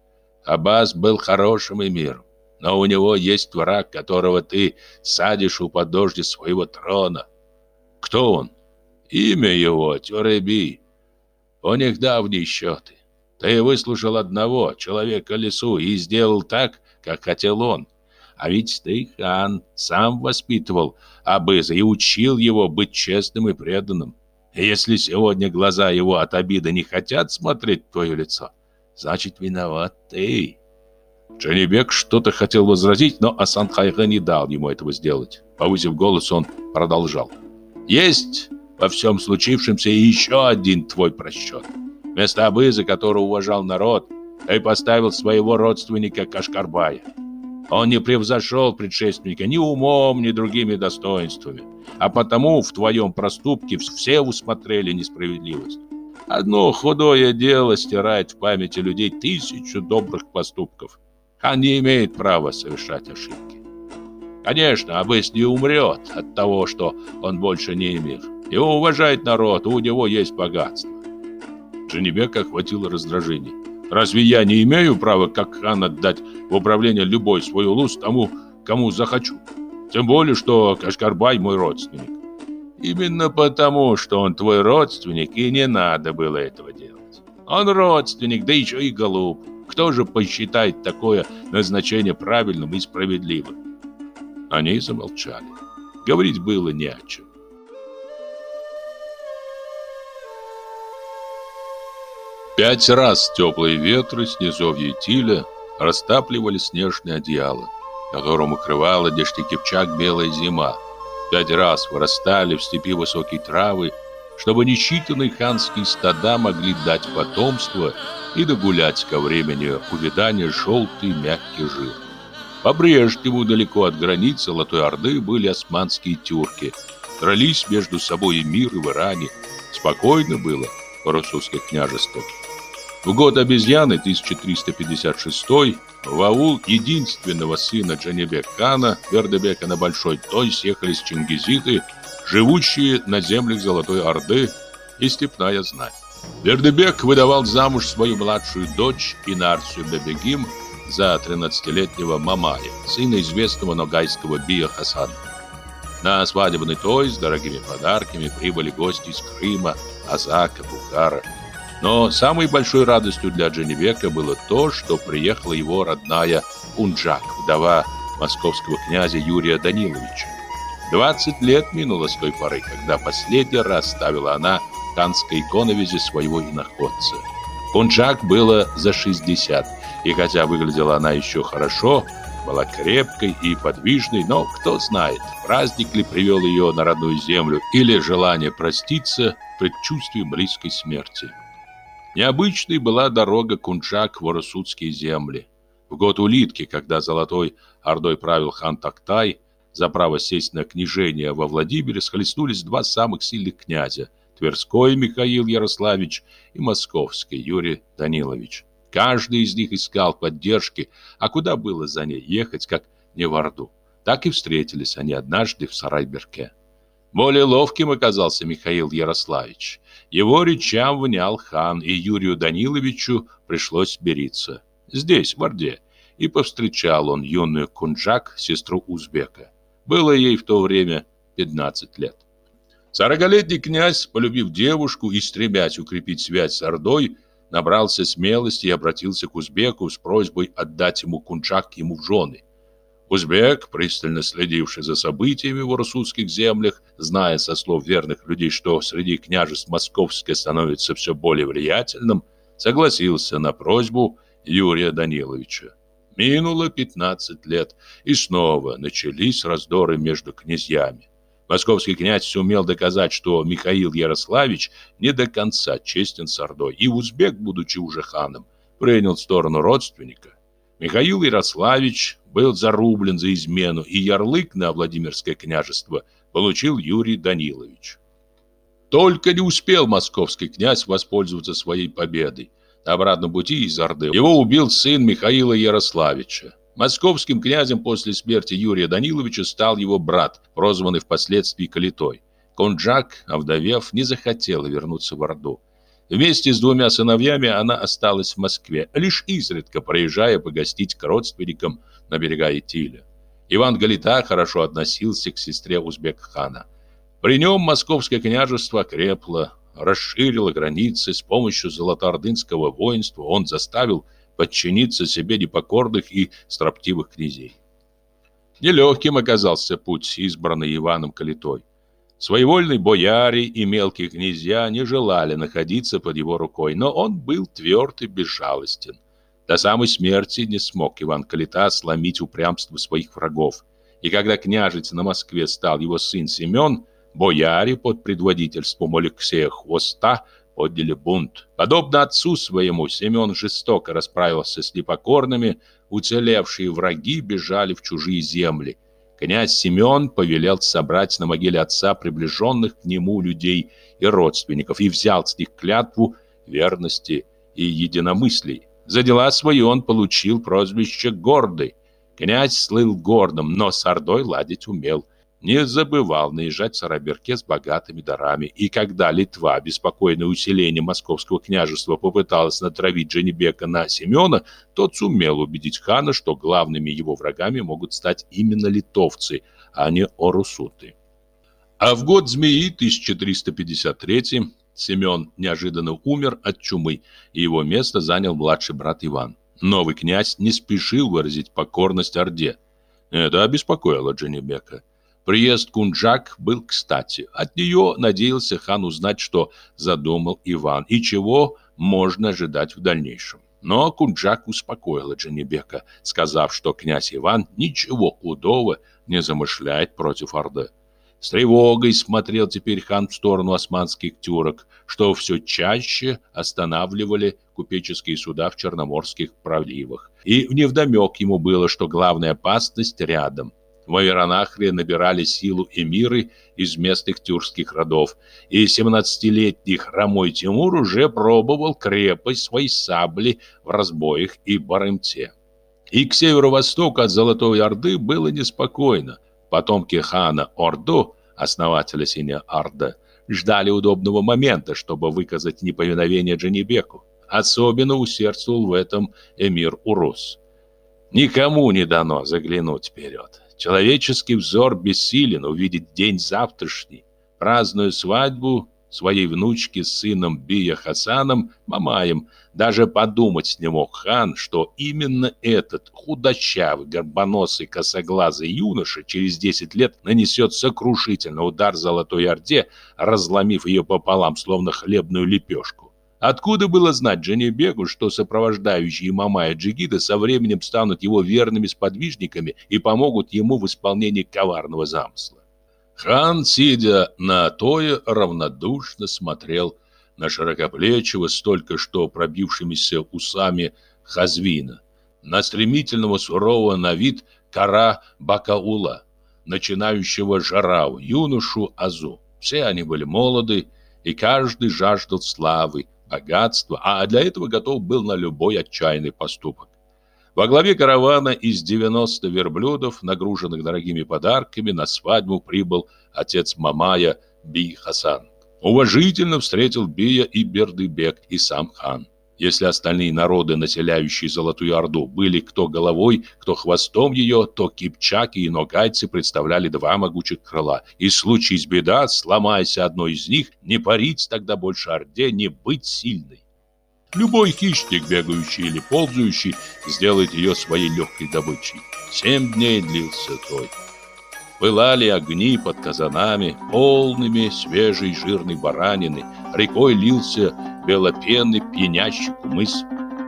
Аббас был хорошим эмиром но у него есть враг, которого ты садишь у подножья своего трона. Кто он? Имя его Тюреби. У них давние счеты. Ты выслушал одного человека лесу и сделал так, как хотел он. А ведь ты, хан, сам воспитывал Абыза и учил его быть честным и преданным. Если сегодня глаза его от обиды не хотят смотреть в твое лицо, значит, виноват ты. Джанибек что-то хотел возразить, но Асан Хайга не дал ему этого сделать. Повысив голос, он продолжал. «Есть во всем случившемся еще один твой просчет. Вместо Абыза, которого уважал народ, ты поставил своего родственника Кашкарбая. Он не превзошел предшественника ни умом, ни другими достоинствами, а потому в твоем проступке все усмотрели несправедливость. Одно худое дело стирает в памяти людей тысячу добрых поступков. Хан не имеет права совершать ошибки. Конечно, Абыс не умрет от того, что он больше не эмир. Его уважает народ, у него есть богатство. Дженебека охватило раздражение. Разве я не имею права, как хан, отдать в управление любой свой улус тому, кому захочу? Тем более, что Кашкарбай мой родственник. Именно потому, что он твой родственник, и не надо было этого делать. Он родственник, да еще и голуб. Кто же посчитает такое назначение правильным и справедливым? Они замолчали. Говорить было не о чем. Пять раз теплые ветры с низовья Тиля растапливали снежное одеяло, которым укрывала Дештикипчак белая зима. Пять раз вырастали в степи высокие травы, чтобы несчитанные ханские стада могли дать потомство и догулять ко времени увядания желтый мягкий жир. По-прежнему далеко от границ Золотой Орды были османские тюрки. Дрались между собой и мир, и в Иране. Спокойно было в Русских княжествах. В год обезьяны 1356 в аул единственного сына Джанибек хана Вердебека на Большой Той съехались чингизиты, живущие на землях Золотой Орды и степная знать. Вердебек выдавал замуж свою младшую дочь Инарсию Бебегим за 13-летнего Мамая, сына известного ногайского Бия Хасана. На свадебный той с дорогими подарками прибыли гости из Крыма, Азака, Бухара. Но самой большой радостью для Дженевека было то, что приехала его родная Унджак, вдова московского князя Юрия Даниловича. 20 лет минуло с той поры, когда последний раз ставила она канской иконовизе своего иноходца. Унджак было за 60, и хотя выглядела она еще хорошо, была крепкой и подвижной, но кто знает, праздник ли привел ее на родную землю или желание проститься предчувствием близкой смерти. Необычной была дорога Кунчак в Оросудские земли. В год улитки, когда Золотой Ордой правил хан Тактай, за право сесть на княжение во Владимире схлестнулись два самых сильных князя – Тверской Михаил Ярославич и Московский Юрий Данилович. Каждый из них искал поддержки, а куда было за ней ехать, как не в Орду. Так и встретились они однажды в Сарайберке. Более ловким оказался Михаил Ярославич. Его речам внял хан, и Юрию Даниловичу пришлось бериться. Здесь, в Орде. И повстречал он юную Кунджак, сестру Узбека. Было ей в то время 15 лет. Сорокалетний князь, полюбив девушку и стремясь укрепить связь с Ордой, набрался смелости и обратился к узбеку с просьбой отдать ему кунчак ему в жены. Узбек, пристально следивший за событиями в Урсудских землях, зная со слов верных людей, что среди княжеств Московское становится все более влиятельным, согласился на просьбу Юрия Даниловича. Минуло 15 лет, и снова начались раздоры между князьями. Московский князь сумел доказать, что Михаил Ярославич не до конца честен с Ордой, и узбек, будучи уже ханом, принял сторону родственника. Михаил Ярославич был зарублен за измену, и ярлык на Владимирское княжество получил Юрий Данилович. Только не успел московский князь воспользоваться своей победой. На обратном пути из Орды его убил сын Михаила Ярославича. Московским князем после смерти Юрия Даниловича стал его брат, прозванный впоследствии Калитой. Конджак, овдовев, не захотела вернуться в Орду. Вместе с двумя сыновьями она осталась в Москве, лишь изредка проезжая погостить к родственникам на берега Итиля. Иван Галита хорошо относился к сестре Узбек-хана. При нем московское княжество крепло, расширило границы с помощью золотоордынского воинства он заставил подчиниться себе непокорных и строптивых князей. Нелегким оказался путь, избранный Иваном Калитой. Своевольные бояре и мелкие князья не желали находиться под его рукой, но он был тверд и безжалостен. До самой смерти не смог Иван Калита сломить упрямство своих врагов. И когда княжец на Москве стал его сын Семен, бояре под предводительством Алексея Хвоста подняли бунт. Подобно отцу своему, Семен жестоко расправился с непокорными, уцелевшие враги бежали в чужие земли. Князь Семен повелел собрать на могиле отца приближенных к нему людей и родственников и взял с них клятву верности и единомыслий. За дела свои он получил прозвище «Гордый». Князь слыл гордым, но с Ордой ладить умел не забывал наезжать Сараберке с богатыми дарами. И когда Литва, беспокойное усиление московского княжества, попыталась натравить Дженебека на Семена, тот сумел убедить хана, что главными его врагами могут стать именно литовцы, а не орусуты. А в год змеи 1353 Семен неожиданно умер от чумы, и его место занял младший брат Иван. Новый князь не спешил выразить покорность Орде. Это обеспокоило Дженебека. Приезд Кунджак был кстати. От нее надеялся хан узнать, что задумал Иван и чего можно ожидать в дальнейшем. Но Кунджак успокоила Джанибека, сказав, что князь Иван ничего худого не замышляет против Орды. С тревогой смотрел теперь хан в сторону османских тюрок, что все чаще останавливали купеческие суда в Черноморских проливах. И невдомек ему было, что главная опасность рядом – в Аверонахре набирали силу эмиры из местных тюркских родов, и 17-летний хромой Тимур уже пробовал крепость своей сабли в разбоях и Барымте. И к северо-востоку от Золотой Орды было неспокойно. Потомки хана Орду, основателя Синя Орда, ждали удобного момента, чтобы выказать неповиновение Джанибеку. Особенно усердствовал в этом эмир Урус. Никому не дано заглянуть вперед. Человеческий взор бессилен увидеть день завтрашний. Праздную свадьбу своей внучки с сыном Бия Хасаном Мамаем, даже подумать не мог хан, что именно этот худощавый, горбоносый, косоглазый юноша через 10 лет нанесет сокрушительный удар Золотой Орде, разломив ее пополам, словно хлебную лепешку. Откуда было знать Джанибегу, что сопровождающие Мамая Джигида со временем станут его верными сподвижниками и помогут ему в исполнении коварного замысла? Хан, сидя на тое, равнодушно смотрел на широкоплечего, столько что пробившимися усами Хазвина, на стремительного сурового на вид Кара Бакаула, начинающего Жарау, юношу Азу. Все они были молоды, и каждый жаждал славы, богатства, а для этого готов был на любой отчаянный поступок. Во главе каравана из 90 верблюдов, нагруженных дорогими подарками, на свадьбу прибыл отец Мамая Би Хасан. Уважительно встретил Бия и Бердыбек, и сам хан. Если остальные народы, населяющие Золотую Орду, были кто головой, кто хвостом ее, то кипчаки и ногайцы представляли два могучих крыла. И случись беда, сломайся одно из них, не парить тогда больше Орде, не быть сильной. Любой хищник, бегающий или ползающий, сделает ее своей легкой добычей. Семь дней длился той. Пылали огни под казанами, полными свежей жирной баранины. Рекой лился белопенный пьянящий кумыс.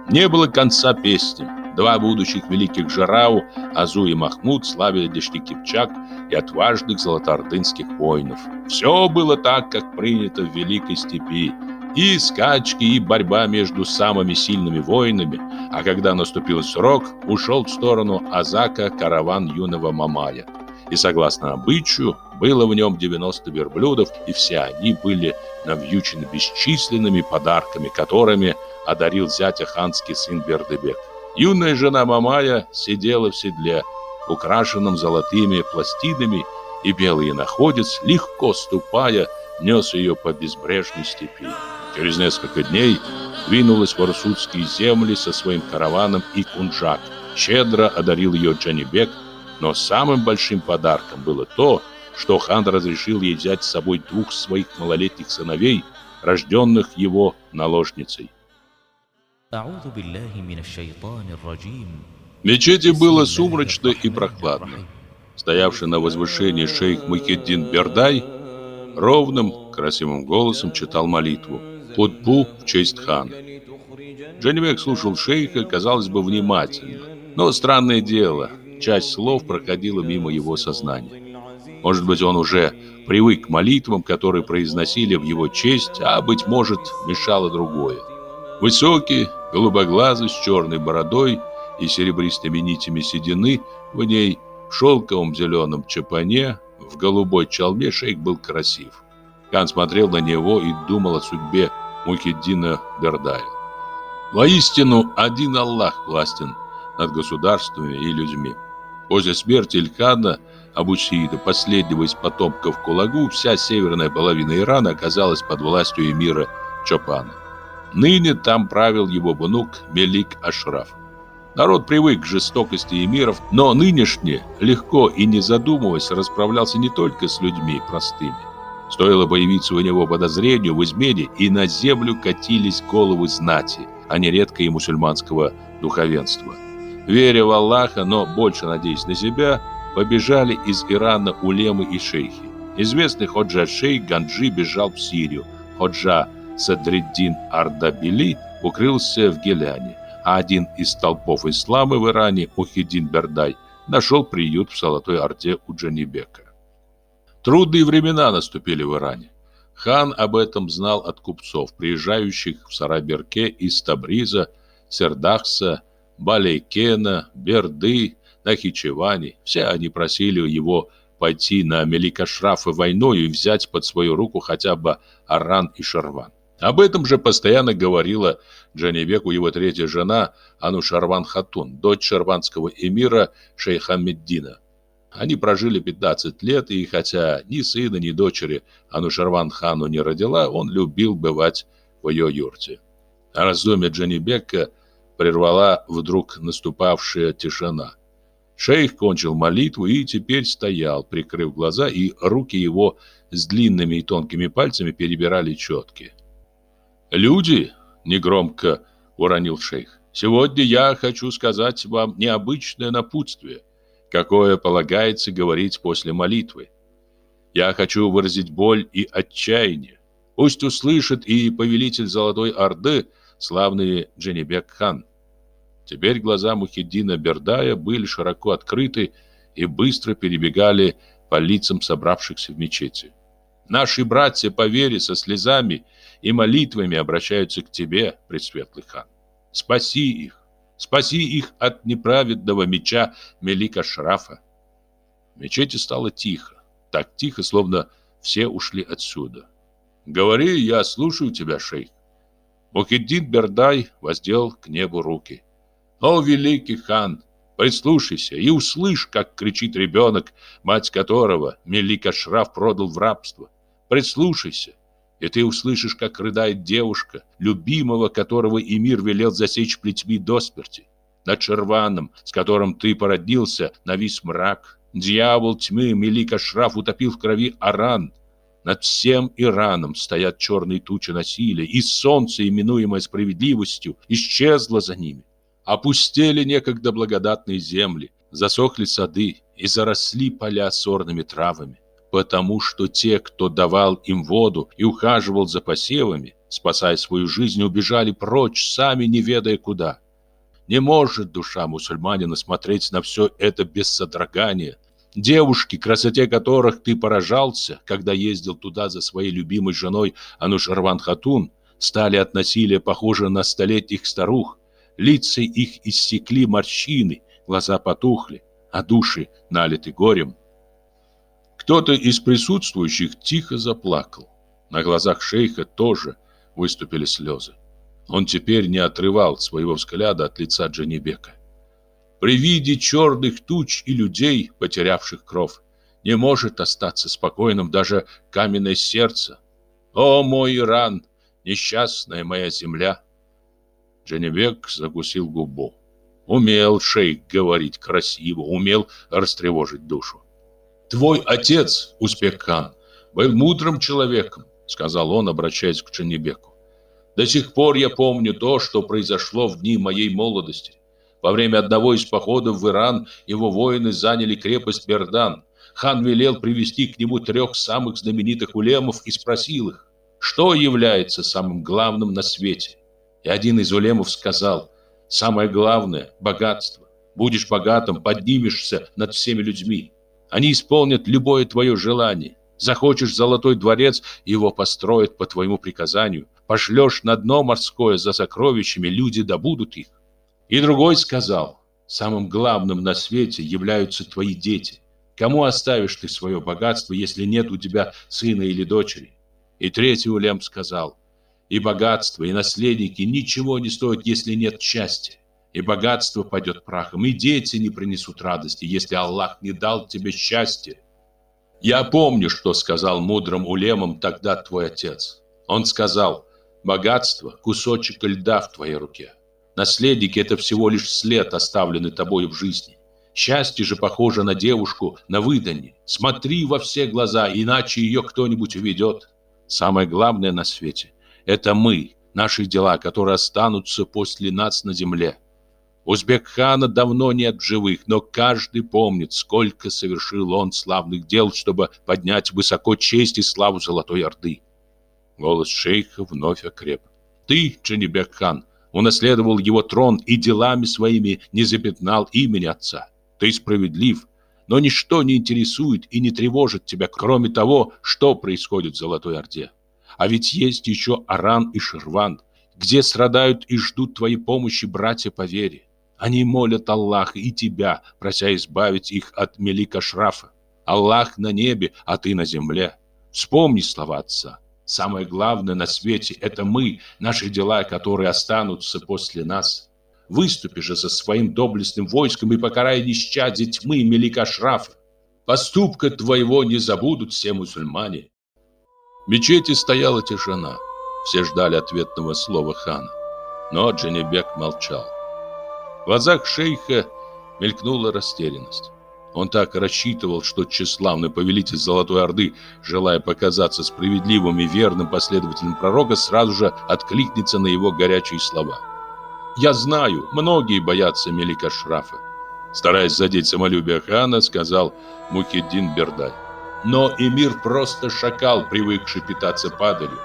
Не было конца песни. Два будущих великих Жарау, Азу и Махмуд, славили дешти Кипчак и отважных золотоордынских воинов. Все было так, как принято в Великой Степи. И скачки, и борьба между самыми сильными воинами. А когда наступил срок, ушел в сторону Азака караван юного Мамая. И согласно обычаю, было в нем 90 верблюдов, и все они были навьючены бесчисленными подарками, которыми одарил зятя ханский сын Бердебек. Юная жена Мамая сидела в седле, украшенном золотыми пластинами, и белый находец, легко ступая, нес ее по безбрежной степи. Через несколько дней двинулась в Арсудские земли со своим караваном и Кунжак. Щедро одарил ее Джанибек, но самым большим подарком было то, что хан разрешил ей взять с собой двух своих малолетних сыновей, рожденных его наложницей. В мечети было сумрачно и прохладно. Стоявший на возвышении шейх Мухиддин Бердай ровным, красивым голосом читал молитву. Хутбу в честь хана. Джанибек слушал шейха, казалось бы, внимательно. Но странное дело, часть слов проходила мимо его сознания. Может быть, он уже привык к молитвам, которые произносили в его честь, а, быть может, мешало другое. Высокий, голубоглазый, с черной бородой и серебристыми нитями седины в ней, в шелковом зеленом чапане, в голубой чалме шейх был красив. Кан смотрел на него и думал о судьбе Мухиддина Бердая. Воистину, один Аллах властен над государствами и людьми. После смерти Илькана Абусида, последнего из потомков Кулагу, вся северная половина Ирана оказалась под властью эмира Чопана. Ныне там правил его внук Мелик Ашраф. Народ привык к жестокости эмиров, но нынешний, легко и не задумываясь, расправлялся не только с людьми простыми. Стоило появиться у него подозрению в измене, и на землю катились головы знати, а нередко и мусульманского духовенства. Веря в Аллаха, но больше надеясь на себя, побежали из Ирана улемы и шейхи. Известный Ходжа шейх Ганджи бежал в Сирию. Ходжа Садреддин Ардабили укрылся в Геляне, а один из толпов ислама в Иране, Ухидин Бердай, нашел приют в Золотой Орде у Джанибека. Трудные времена наступили в Иране. Хан об этом знал от купцов, приезжающих в Сараберке из Табриза, Сердахса, Балейкена, Берды, Нахичевани. Все они просили его пойти на Меликашрафа войной и взять под свою руку хотя бы Аран и Шарван. Об этом же постоянно говорила Джанибеку его третья жена Анушарван Хатун, дочь шарванского эмира шейха Меддина. Они прожили 15 лет, и хотя ни сына, ни дочери Анушарван хану не родила, он любил бывать в ее юрте. Раздоме Джанибека прервала вдруг наступавшая тишина. Шейх кончил молитву и теперь стоял, прикрыв глаза, и руки его с длинными и тонкими пальцами перебирали четки. «Люди!» — негромко уронил шейх. «Сегодня я хочу сказать вам необычное напутствие, какое полагается говорить после молитвы. Я хочу выразить боль и отчаяние. Пусть услышит и повелитель Золотой Орды, славный Дженебек хан. Теперь глаза Мухиддина Бердая были широко открыты и быстро перебегали по лицам собравшихся в мечети. Наши братья по вере со слезами и молитвами обращаются к тебе, Пресветлый хан. Спаси их, спаси их от неправедного меча Мелика Шрафа. В мечети стало тихо, так тихо, словно все ушли отсюда. Говори, я слушаю тебя, шейх. Мухиддин Бердай воздел к небу руки. О, великий хан, прислушайся и услышь, как кричит ребенок, мать которого Мелика Шраф продал в рабство. Прислушайся, и ты услышишь, как рыдает девушка, любимого которого Эмир велел засечь плетьми до смерти. Над Шерваном, с которым ты породнился, навис мрак. Дьявол тьмы Мелика Шраф утопил в крови Аран. Над всем Ираном стоят черные тучи насилия, и солнце, именуемое справедливостью, исчезло за ними. Опустели некогда благодатные земли, засохли сады и заросли поля сорными травами, потому что те, кто давал им воду и ухаживал за посевами, спасая свою жизнь, убежали прочь, сами не ведая куда. Не может душа мусульманина смотреть на все это без содрогания. Девушки, красоте которых ты поражался, когда ездил туда за своей любимой женой Анушарван Хатун, стали от насилия похожи на столетних старух, Лица их иссекли морщины, глаза потухли, а души налиты горем. Кто-то из присутствующих тихо заплакал. На глазах шейха тоже выступили слезы. Он теперь не отрывал своего взгляда от лица Джанибека. При виде черных туч и людей, потерявших кровь, не может остаться спокойным даже каменное сердце. О, мой Иран, несчастная моя земля! Дженебек закусил губу. Умел шейх говорить красиво, умел растревожить душу. «Твой отец, Успек-хан, был мудрым человеком», сказал он, обращаясь к Дженебеку. «До сих пор я помню то, что произошло в дни моей молодости. Во время одного из походов в Иран его воины заняли крепость Бердан. Хан велел привести к нему трех самых знаменитых улемов и спросил их, что является самым главным на свете. И один из улемов сказал, самое главное – богатство. Будешь богатым, поднимешься над всеми людьми. Они исполнят любое твое желание. Захочешь золотой дворец, его построят по твоему приказанию. Пошлешь на дно морское за сокровищами, люди добудут их. И другой сказал, самым главным на свете являются твои дети. Кому оставишь ты свое богатство, если нет у тебя сына или дочери? И третий улем сказал, и богатство, и наследники ничего не стоят, если нет счастья. И богатство пойдет прахом, и дети не принесут радости, если Аллах не дал тебе счастья. Я помню, что сказал мудрым улемам тогда твой отец. Он сказал, богатство – кусочек льда в твоей руке. Наследники – это всего лишь след, оставленный тобой в жизни. Счастье же похоже на девушку на выданье. Смотри во все глаза, иначе ее кто-нибудь уведет. Самое главное на свете это мы, наши дела, которые останутся после нас на земле. Узбек-хана давно нет в живых, но каждый помнит, сколько совершил он славных дел, чтобы поднять высоко честь и славу Золотой Орды. Голос шейха вновь окреп. Ты, Джанибек-хан, унаследовал его трон и делами своими не запятнал имени отца. Ты справедлив, но ничто не интересует и не тревожит тебя, кроме того, что происходит в Золотой Орде. А ведь есть еще Аран и Ширван, где страдают и ждут твоей помощи братья по вере. Они молят Аллаха и тебя, прося избавить их от Мелика Шрафа. Аллах на небе, а ты на земле. Вспомни слова отца. Самое главное на свете – это мы, наши дела, которые останутся после нас. Выступи же за своим доблестным войском и покарай нещадие тьмы Мелика Шрафа. Поступка твоего не забудут все мусульмане. В мечети стояла тишина. Все ждали ответного слова хана. Но Дженебек молчал. В глазах шейха мелькнула растерянность. Он так рассчитывал, что тщеславный повелитель Золотой Орды, желая показаться справедливым и верным последователем пророка, сразу же откликнется на его горячие слова. «Я знаю, многие боятся Мелика Шрафа», стараясь задеть самолюбие хана, сказал Мухиддин Бердай. Но эмир просто шакал, привыкший питаться падалью.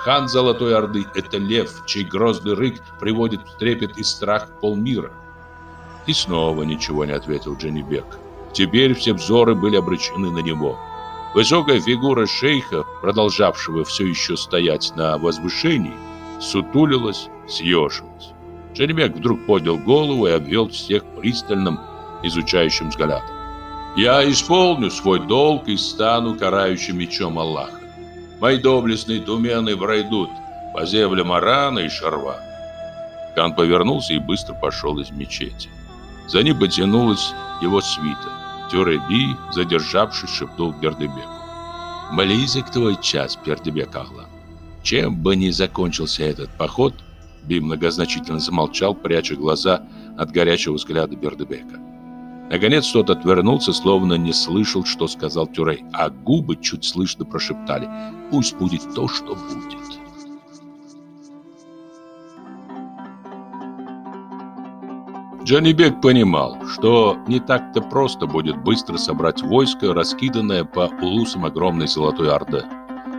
Хан Золотой Орды – это лев, чей грозный рык приводит в трепет и страх полмира. И снова ничего не ответил Дженнибек. Теперь все взоры были обращены на него. Высокая фигура шейха, продолжавшего все еще стоять на возвышении, сутулилась, съежилась. Дженнибек вдруг поднял голову и обвел всех пристальным, изучающим взглядом. «Я исполню свой долг и стану карающим мечом Аллаха. Мои доблестные тумены пройдут по землям Арана и Шарва. Кан повернулся и быстро пошел из мечети. За ним потянулась его свита. Тюреби, задержавшись, шепнул Бердебеку. «Близок твой час, Бердебек Ахла. Чем бы ни закончился этот поход, Би многозначительно замолчал, пряча глаза от горячего взгляда Бердебека. Наконец тот отвернулся, словно не слышал, что сказал Тюрей, а губы чуть слышно прошептали «Пусть будет то, что будет». Джанибек понимал, что не так-то просто будет быстро собрать войско, раскиданное по улусам огромной Золотой Орды.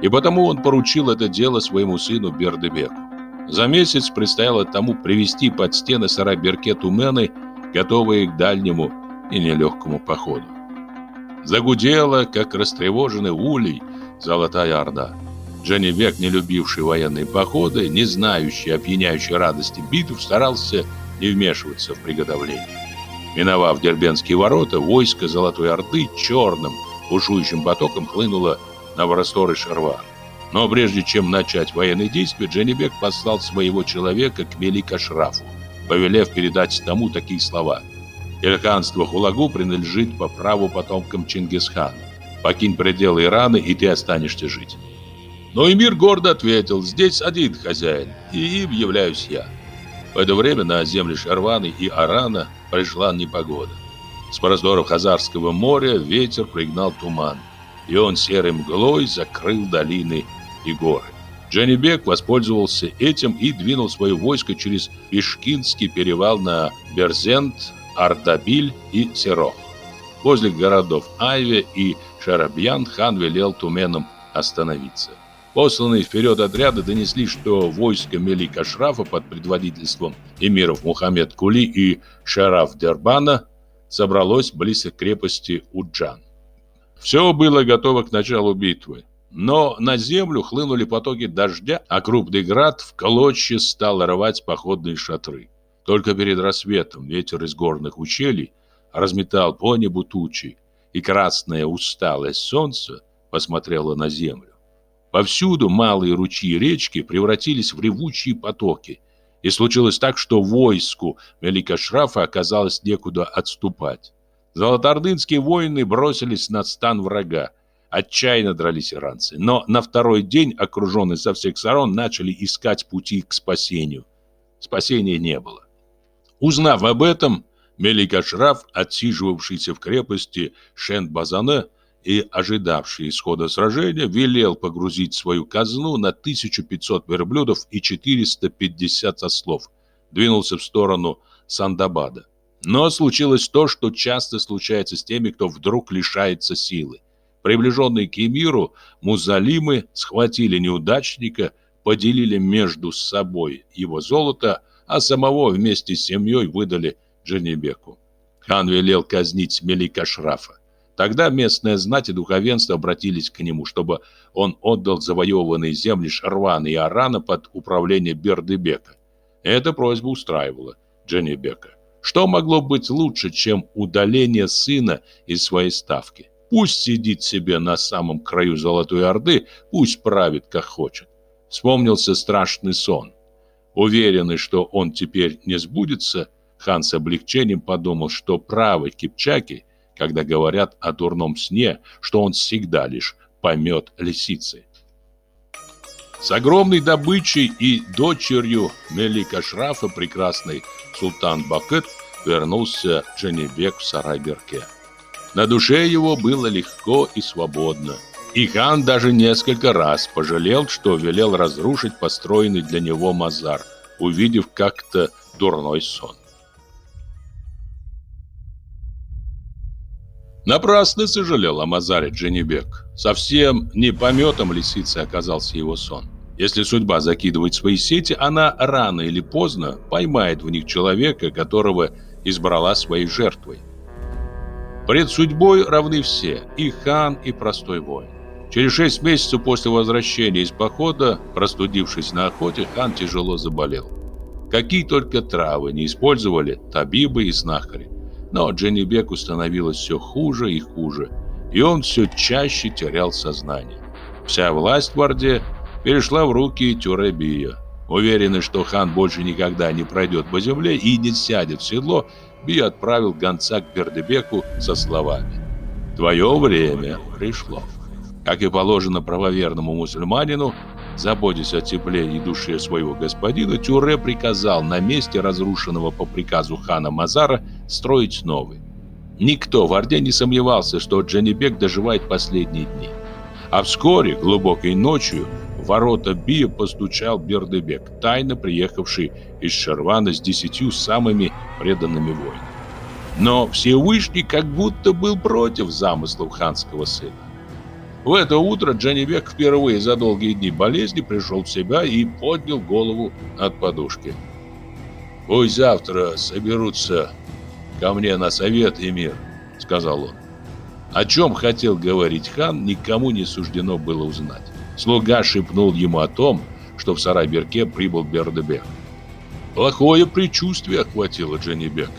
И потому он поручил это дело своему сыну Бердебеку. За месяц предстояло тому привести под стены сарай Беркет Умены, готовые к дальнему и нелегкому походу. Загудела, как растревоженный улей, Золотая Орда. Дженнибек, не любивший военные походы, не знающий опьяняющей радости битв, старался не вмешиваться в приготовление. Миновав Дербенские ворота, войско Золотой Орды черным, бушующим потоком хлынуло на просторы Шарвар. Но прежде чем начать военные действия, Дженнибек послал своего человека к Великошрафу, повелев передать тому такие слова – Ильханство Хулагу принадлежит по праву потомкам Чингисхана. Покинь пределы Ирана, и ты останешься жить. Но Эмир гордо ответил, здесь один хозяин, и им являюсь я. В это время на земли Шарваны и Арана пришла непогода. С просторов Хазарского моря ветер пригнал туман, и он серой мглой закрыл долины и горы. Джанибек воспользовался этим и двинул свое войско через Ишкинский перевал на Берзент, Ардабиль и Серох. Возле городов Айве и Шарабьян хан велел туменам остановиться. Посланные вперед отряды донесли, что войско Мелика Шрафа под предводительством эмиров Мухаммед Кули и Шараф Дербана собралось близ крепости Уджан. Все было готово к началу битвы, но на землю хлынули потоки дождя, а крупный град в колочье стал рвать походные шатры. Только перед рассветом ветер из горных ущелий разметал по небу тучи, и красное усталое солнце посмотрело на землю. Повсюду малые ручьи и речки превратились в ревучие потоки, и случилось так, что войску Великошрафа оказалось некуда отступать. Золотоордынские воины бросились на стан врага, отчаянно дрались иранцы, но на второй день, окруженные со всех сторон, начали искать пути к спасению. Спасения не было. Узнав об этом, Мелик Ашраф, отсиживавшийся в крепости Шен-Базане и ожидавший исхода сражения, велел погрузить свою казну на 1500 верблюдов и 450 ослов. Двинулся в сторону Сандабада. Но случилось то, что часто случается с теми, кто вдруг лишается силы. Приближенные к эмиру музалимы схватили неудачника, поделили между собой его золото, а самого вместе с семьей выдали Дженебеку. Хан велел казнить Мелика Шрафа. Тогда местное знать и духовенство обратились к нему, чтобы он отдал завоеванные земли Шарвана и Арана под управление Бердыбека. Эта просьба устраивала Дженебека. Что могло быть лучше, чем удаление сына из своей ставки? Пусть сидит себе на самом краю Золотой Орды, пусть правит как хочет. Вспомнился страшный сон. Уверенный, что он теперь не сбудется, хан с облегчением подумал, что правы кипчаки, когда говорят о дурном сне, что он всегда лишь помет лисицы. С огромной добычей и дочерью Мелика Шрафа, прекрасной султан Бакет, вернулся Дженнибек в Сарайберке. На душе его было легко и свободно. И хан даже несколько раз пожалел, что велел разрушить построенный для него мазар, увидев как-то дурной сон. Напрасно сожалел о Мазаре Дженнибек. Совсем не пометом лисицы оказался его сон. Если судьба закидывает свои сети, она рано или поздно поймает в них человека, которого избрала своей жертвой. Пред судьбой равны все, и хан, и простой воин. Через шесть месяцев после возвращения из похода, простудившись на охоте, хан тяжело заболел. Какие только травы не использовали табибы и знахари. Но Дженнибеку становилось все хуже и хуже, и он все чаще терял сознание. Вся власть в Орде перешла в руки Тюребия. Уверенный, что хан больше никогда не пройдет по земле и не сядет в седло, Би отправил гонца к Бердебеку со словами «Твое время пришло». Как и положено правоверному мусульманину, заботясь о тепле и душе своего господина, Тюре приказал на месте разрушенного по приказу хана Мазара строить новый. Никто в Орде не сомневался, что Джанибек доживает последние дни. А вскоре, глубокой ночью, в ворота Бия постучал Бердебек, тайно приехавший из Шервана с десятью самыми преданными воинами. Но Всевышний как будто был против замыслов ханского сына. В это утро Джанибек впервые за долгие дни болезни пришел в себя и поднял голову от подушки. «Пусть завтра соберутся ко мне на совет и мир», — сказал он. О чем хотел говорить хан, никому не суждено было узнать. Слуга шепнул ему о том, что в Сарайберке прибыл Бердебек. Плохое предчувствие охватило Дженнибека.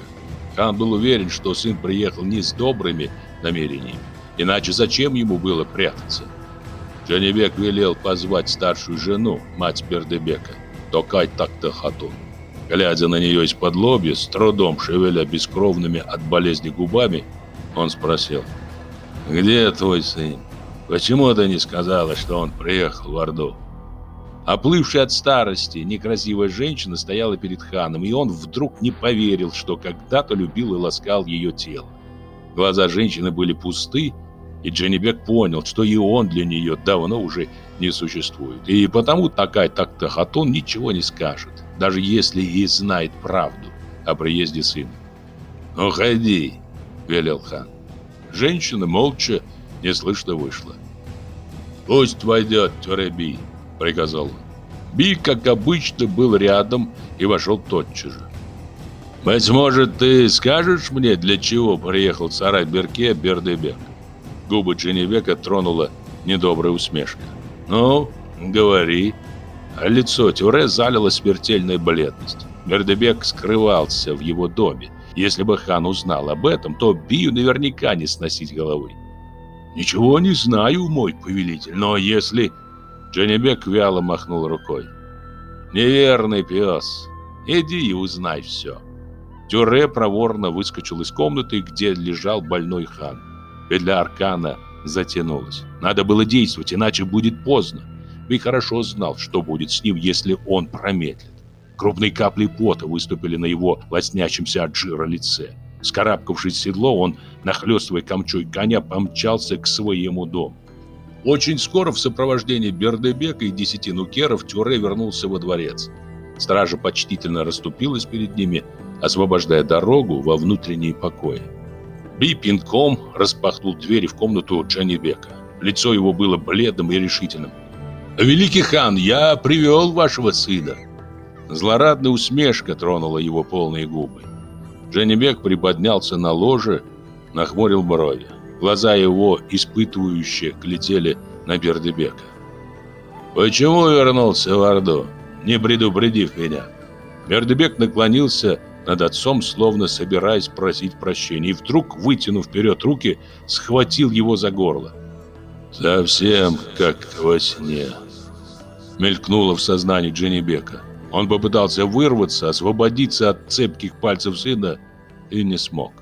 Хан был уверен, что сын приехал не с добрыми намерениями, Иначе зачем ему было прятаться? Джанибек велел позвать старшую жену, мать Бердебека, Токай Такта. Глядя на нее из-под лобья, с трудом шевеля бескровными от болезни губами, он спросил, «Где твой сын? Почему ты не сказала, что он приехал в Орду?» Оплывшая от старости, некрасивая женщина стояла перед ханом, и он вдруг не поверил, что когда-то любил и ласкал ее тело. Глаза женщины были пусты, и Дженнибек понял, что и он для нее давно уже не существует. И потому такая так-то Хатон ничего не скажет, даже если и знает правду о приезде сына. «Уходи», — велел хан. Женщина молча, неслышно вышла. «Пусть войдет Тюреби», — приказал он. Би, как обычно, был рядом и вошел тотчас же. «Быть может, ты скажешь мне, для чего приехал в Сарай-Берке Бердебек?» Губы Дженевека тронула недобрая усмешка. «Ну, говори». А лицо Тюре залило смертельная бледность. Бердебек скрывался в его доме. Если бы хан узнал об этом, то Бию наверняка не сносить головы. «Ничего не знаю, мой повелитель, но если...» Дженебек вяло махнул рукой. «Неверный пес, иди и узнай все». Тюре проворно выскочил из комнаты, где лежал больной хан. Петля аркана затянулась. Надо было действовать, иначе будет поздно. Би хорошо знал, что будет с ним, если он промедлит. Крупные капли пота выступили на его лоснящемся от жира лице. Скарабкавшись в седло, он, нахлёстывая камчой коня, помчался к своему дому. Очень скоро в сопровождении Бердебека и десяти нукеров Тюре вернулся во дворец. Стража почтительно расступилась перед ними, освобождая дорогу во внутренние покои. Би пинком распахнул двери в комнату Джанибека. Лицо его было бледным и решительным. «Великий хан, я привел вашего сына!» Злорадная усмешка тронула его полные губы. Джанибек приподнялся на ложе, нахмурил брови. Глаза его, испытывающие, глядели на Бердебека. «Почему вернулся в Орду, не предупредив меня?» Бердебек наклонился над отцом, словно собираясь просить прощения, и вдруг, вытянув вперед руки, схватил его за горло. «Совсем как во сне», — мелькнуло в сознании Дженнибека. Он попытался вырваться, освободиться от цепких пальцев сына и не смог.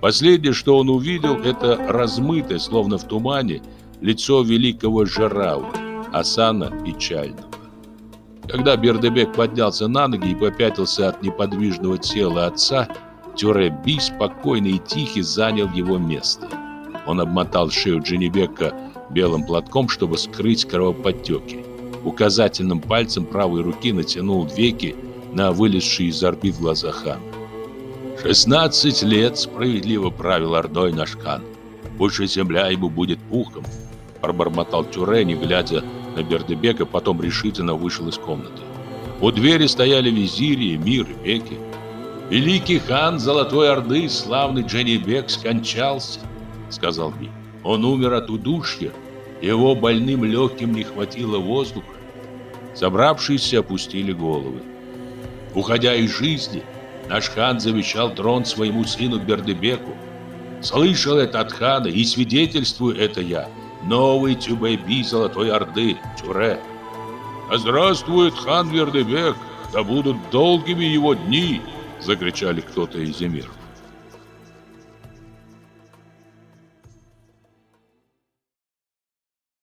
Последнее, что он увидел, это размытое, словно в тумане, лицо великого Жерауа, Асана печального. Когда Бердебек поднялся на ноги и попятился от неподвижного тела отца, Тюреби спокойный и тихий занял его место. Он обмотал шею Дженебека белым платком, чтобы скрыть кровоподтеки. Указательным пальцем правой руки натянул веки на вылезшие из орбит глаза хана. «Шестнадцать лет справедливо правил Ордой наш хан. Больше земля ему будет пухом», — пробормотал Тюре, не глядя на Бердебека, потом решительно вышел из комнаты. У двери стояли визири, эмир и беки. «Великий хан Золотой Орды, славный Дженнибек, скончался», — сказал Би. «Он умер от удушья, его больным легким не хватило воздуха». Собравшиеся опустили головы. Уходя из жизни, наш хан завещал трон своему сыну Бердебеку. Слышал это от хана и свидетельствую это я, новый Тюбэби Золотой Орды, Тюре. «А здравствует хан Бердебек, да будут долгими его дни!» — закричали кто-то из эмиров.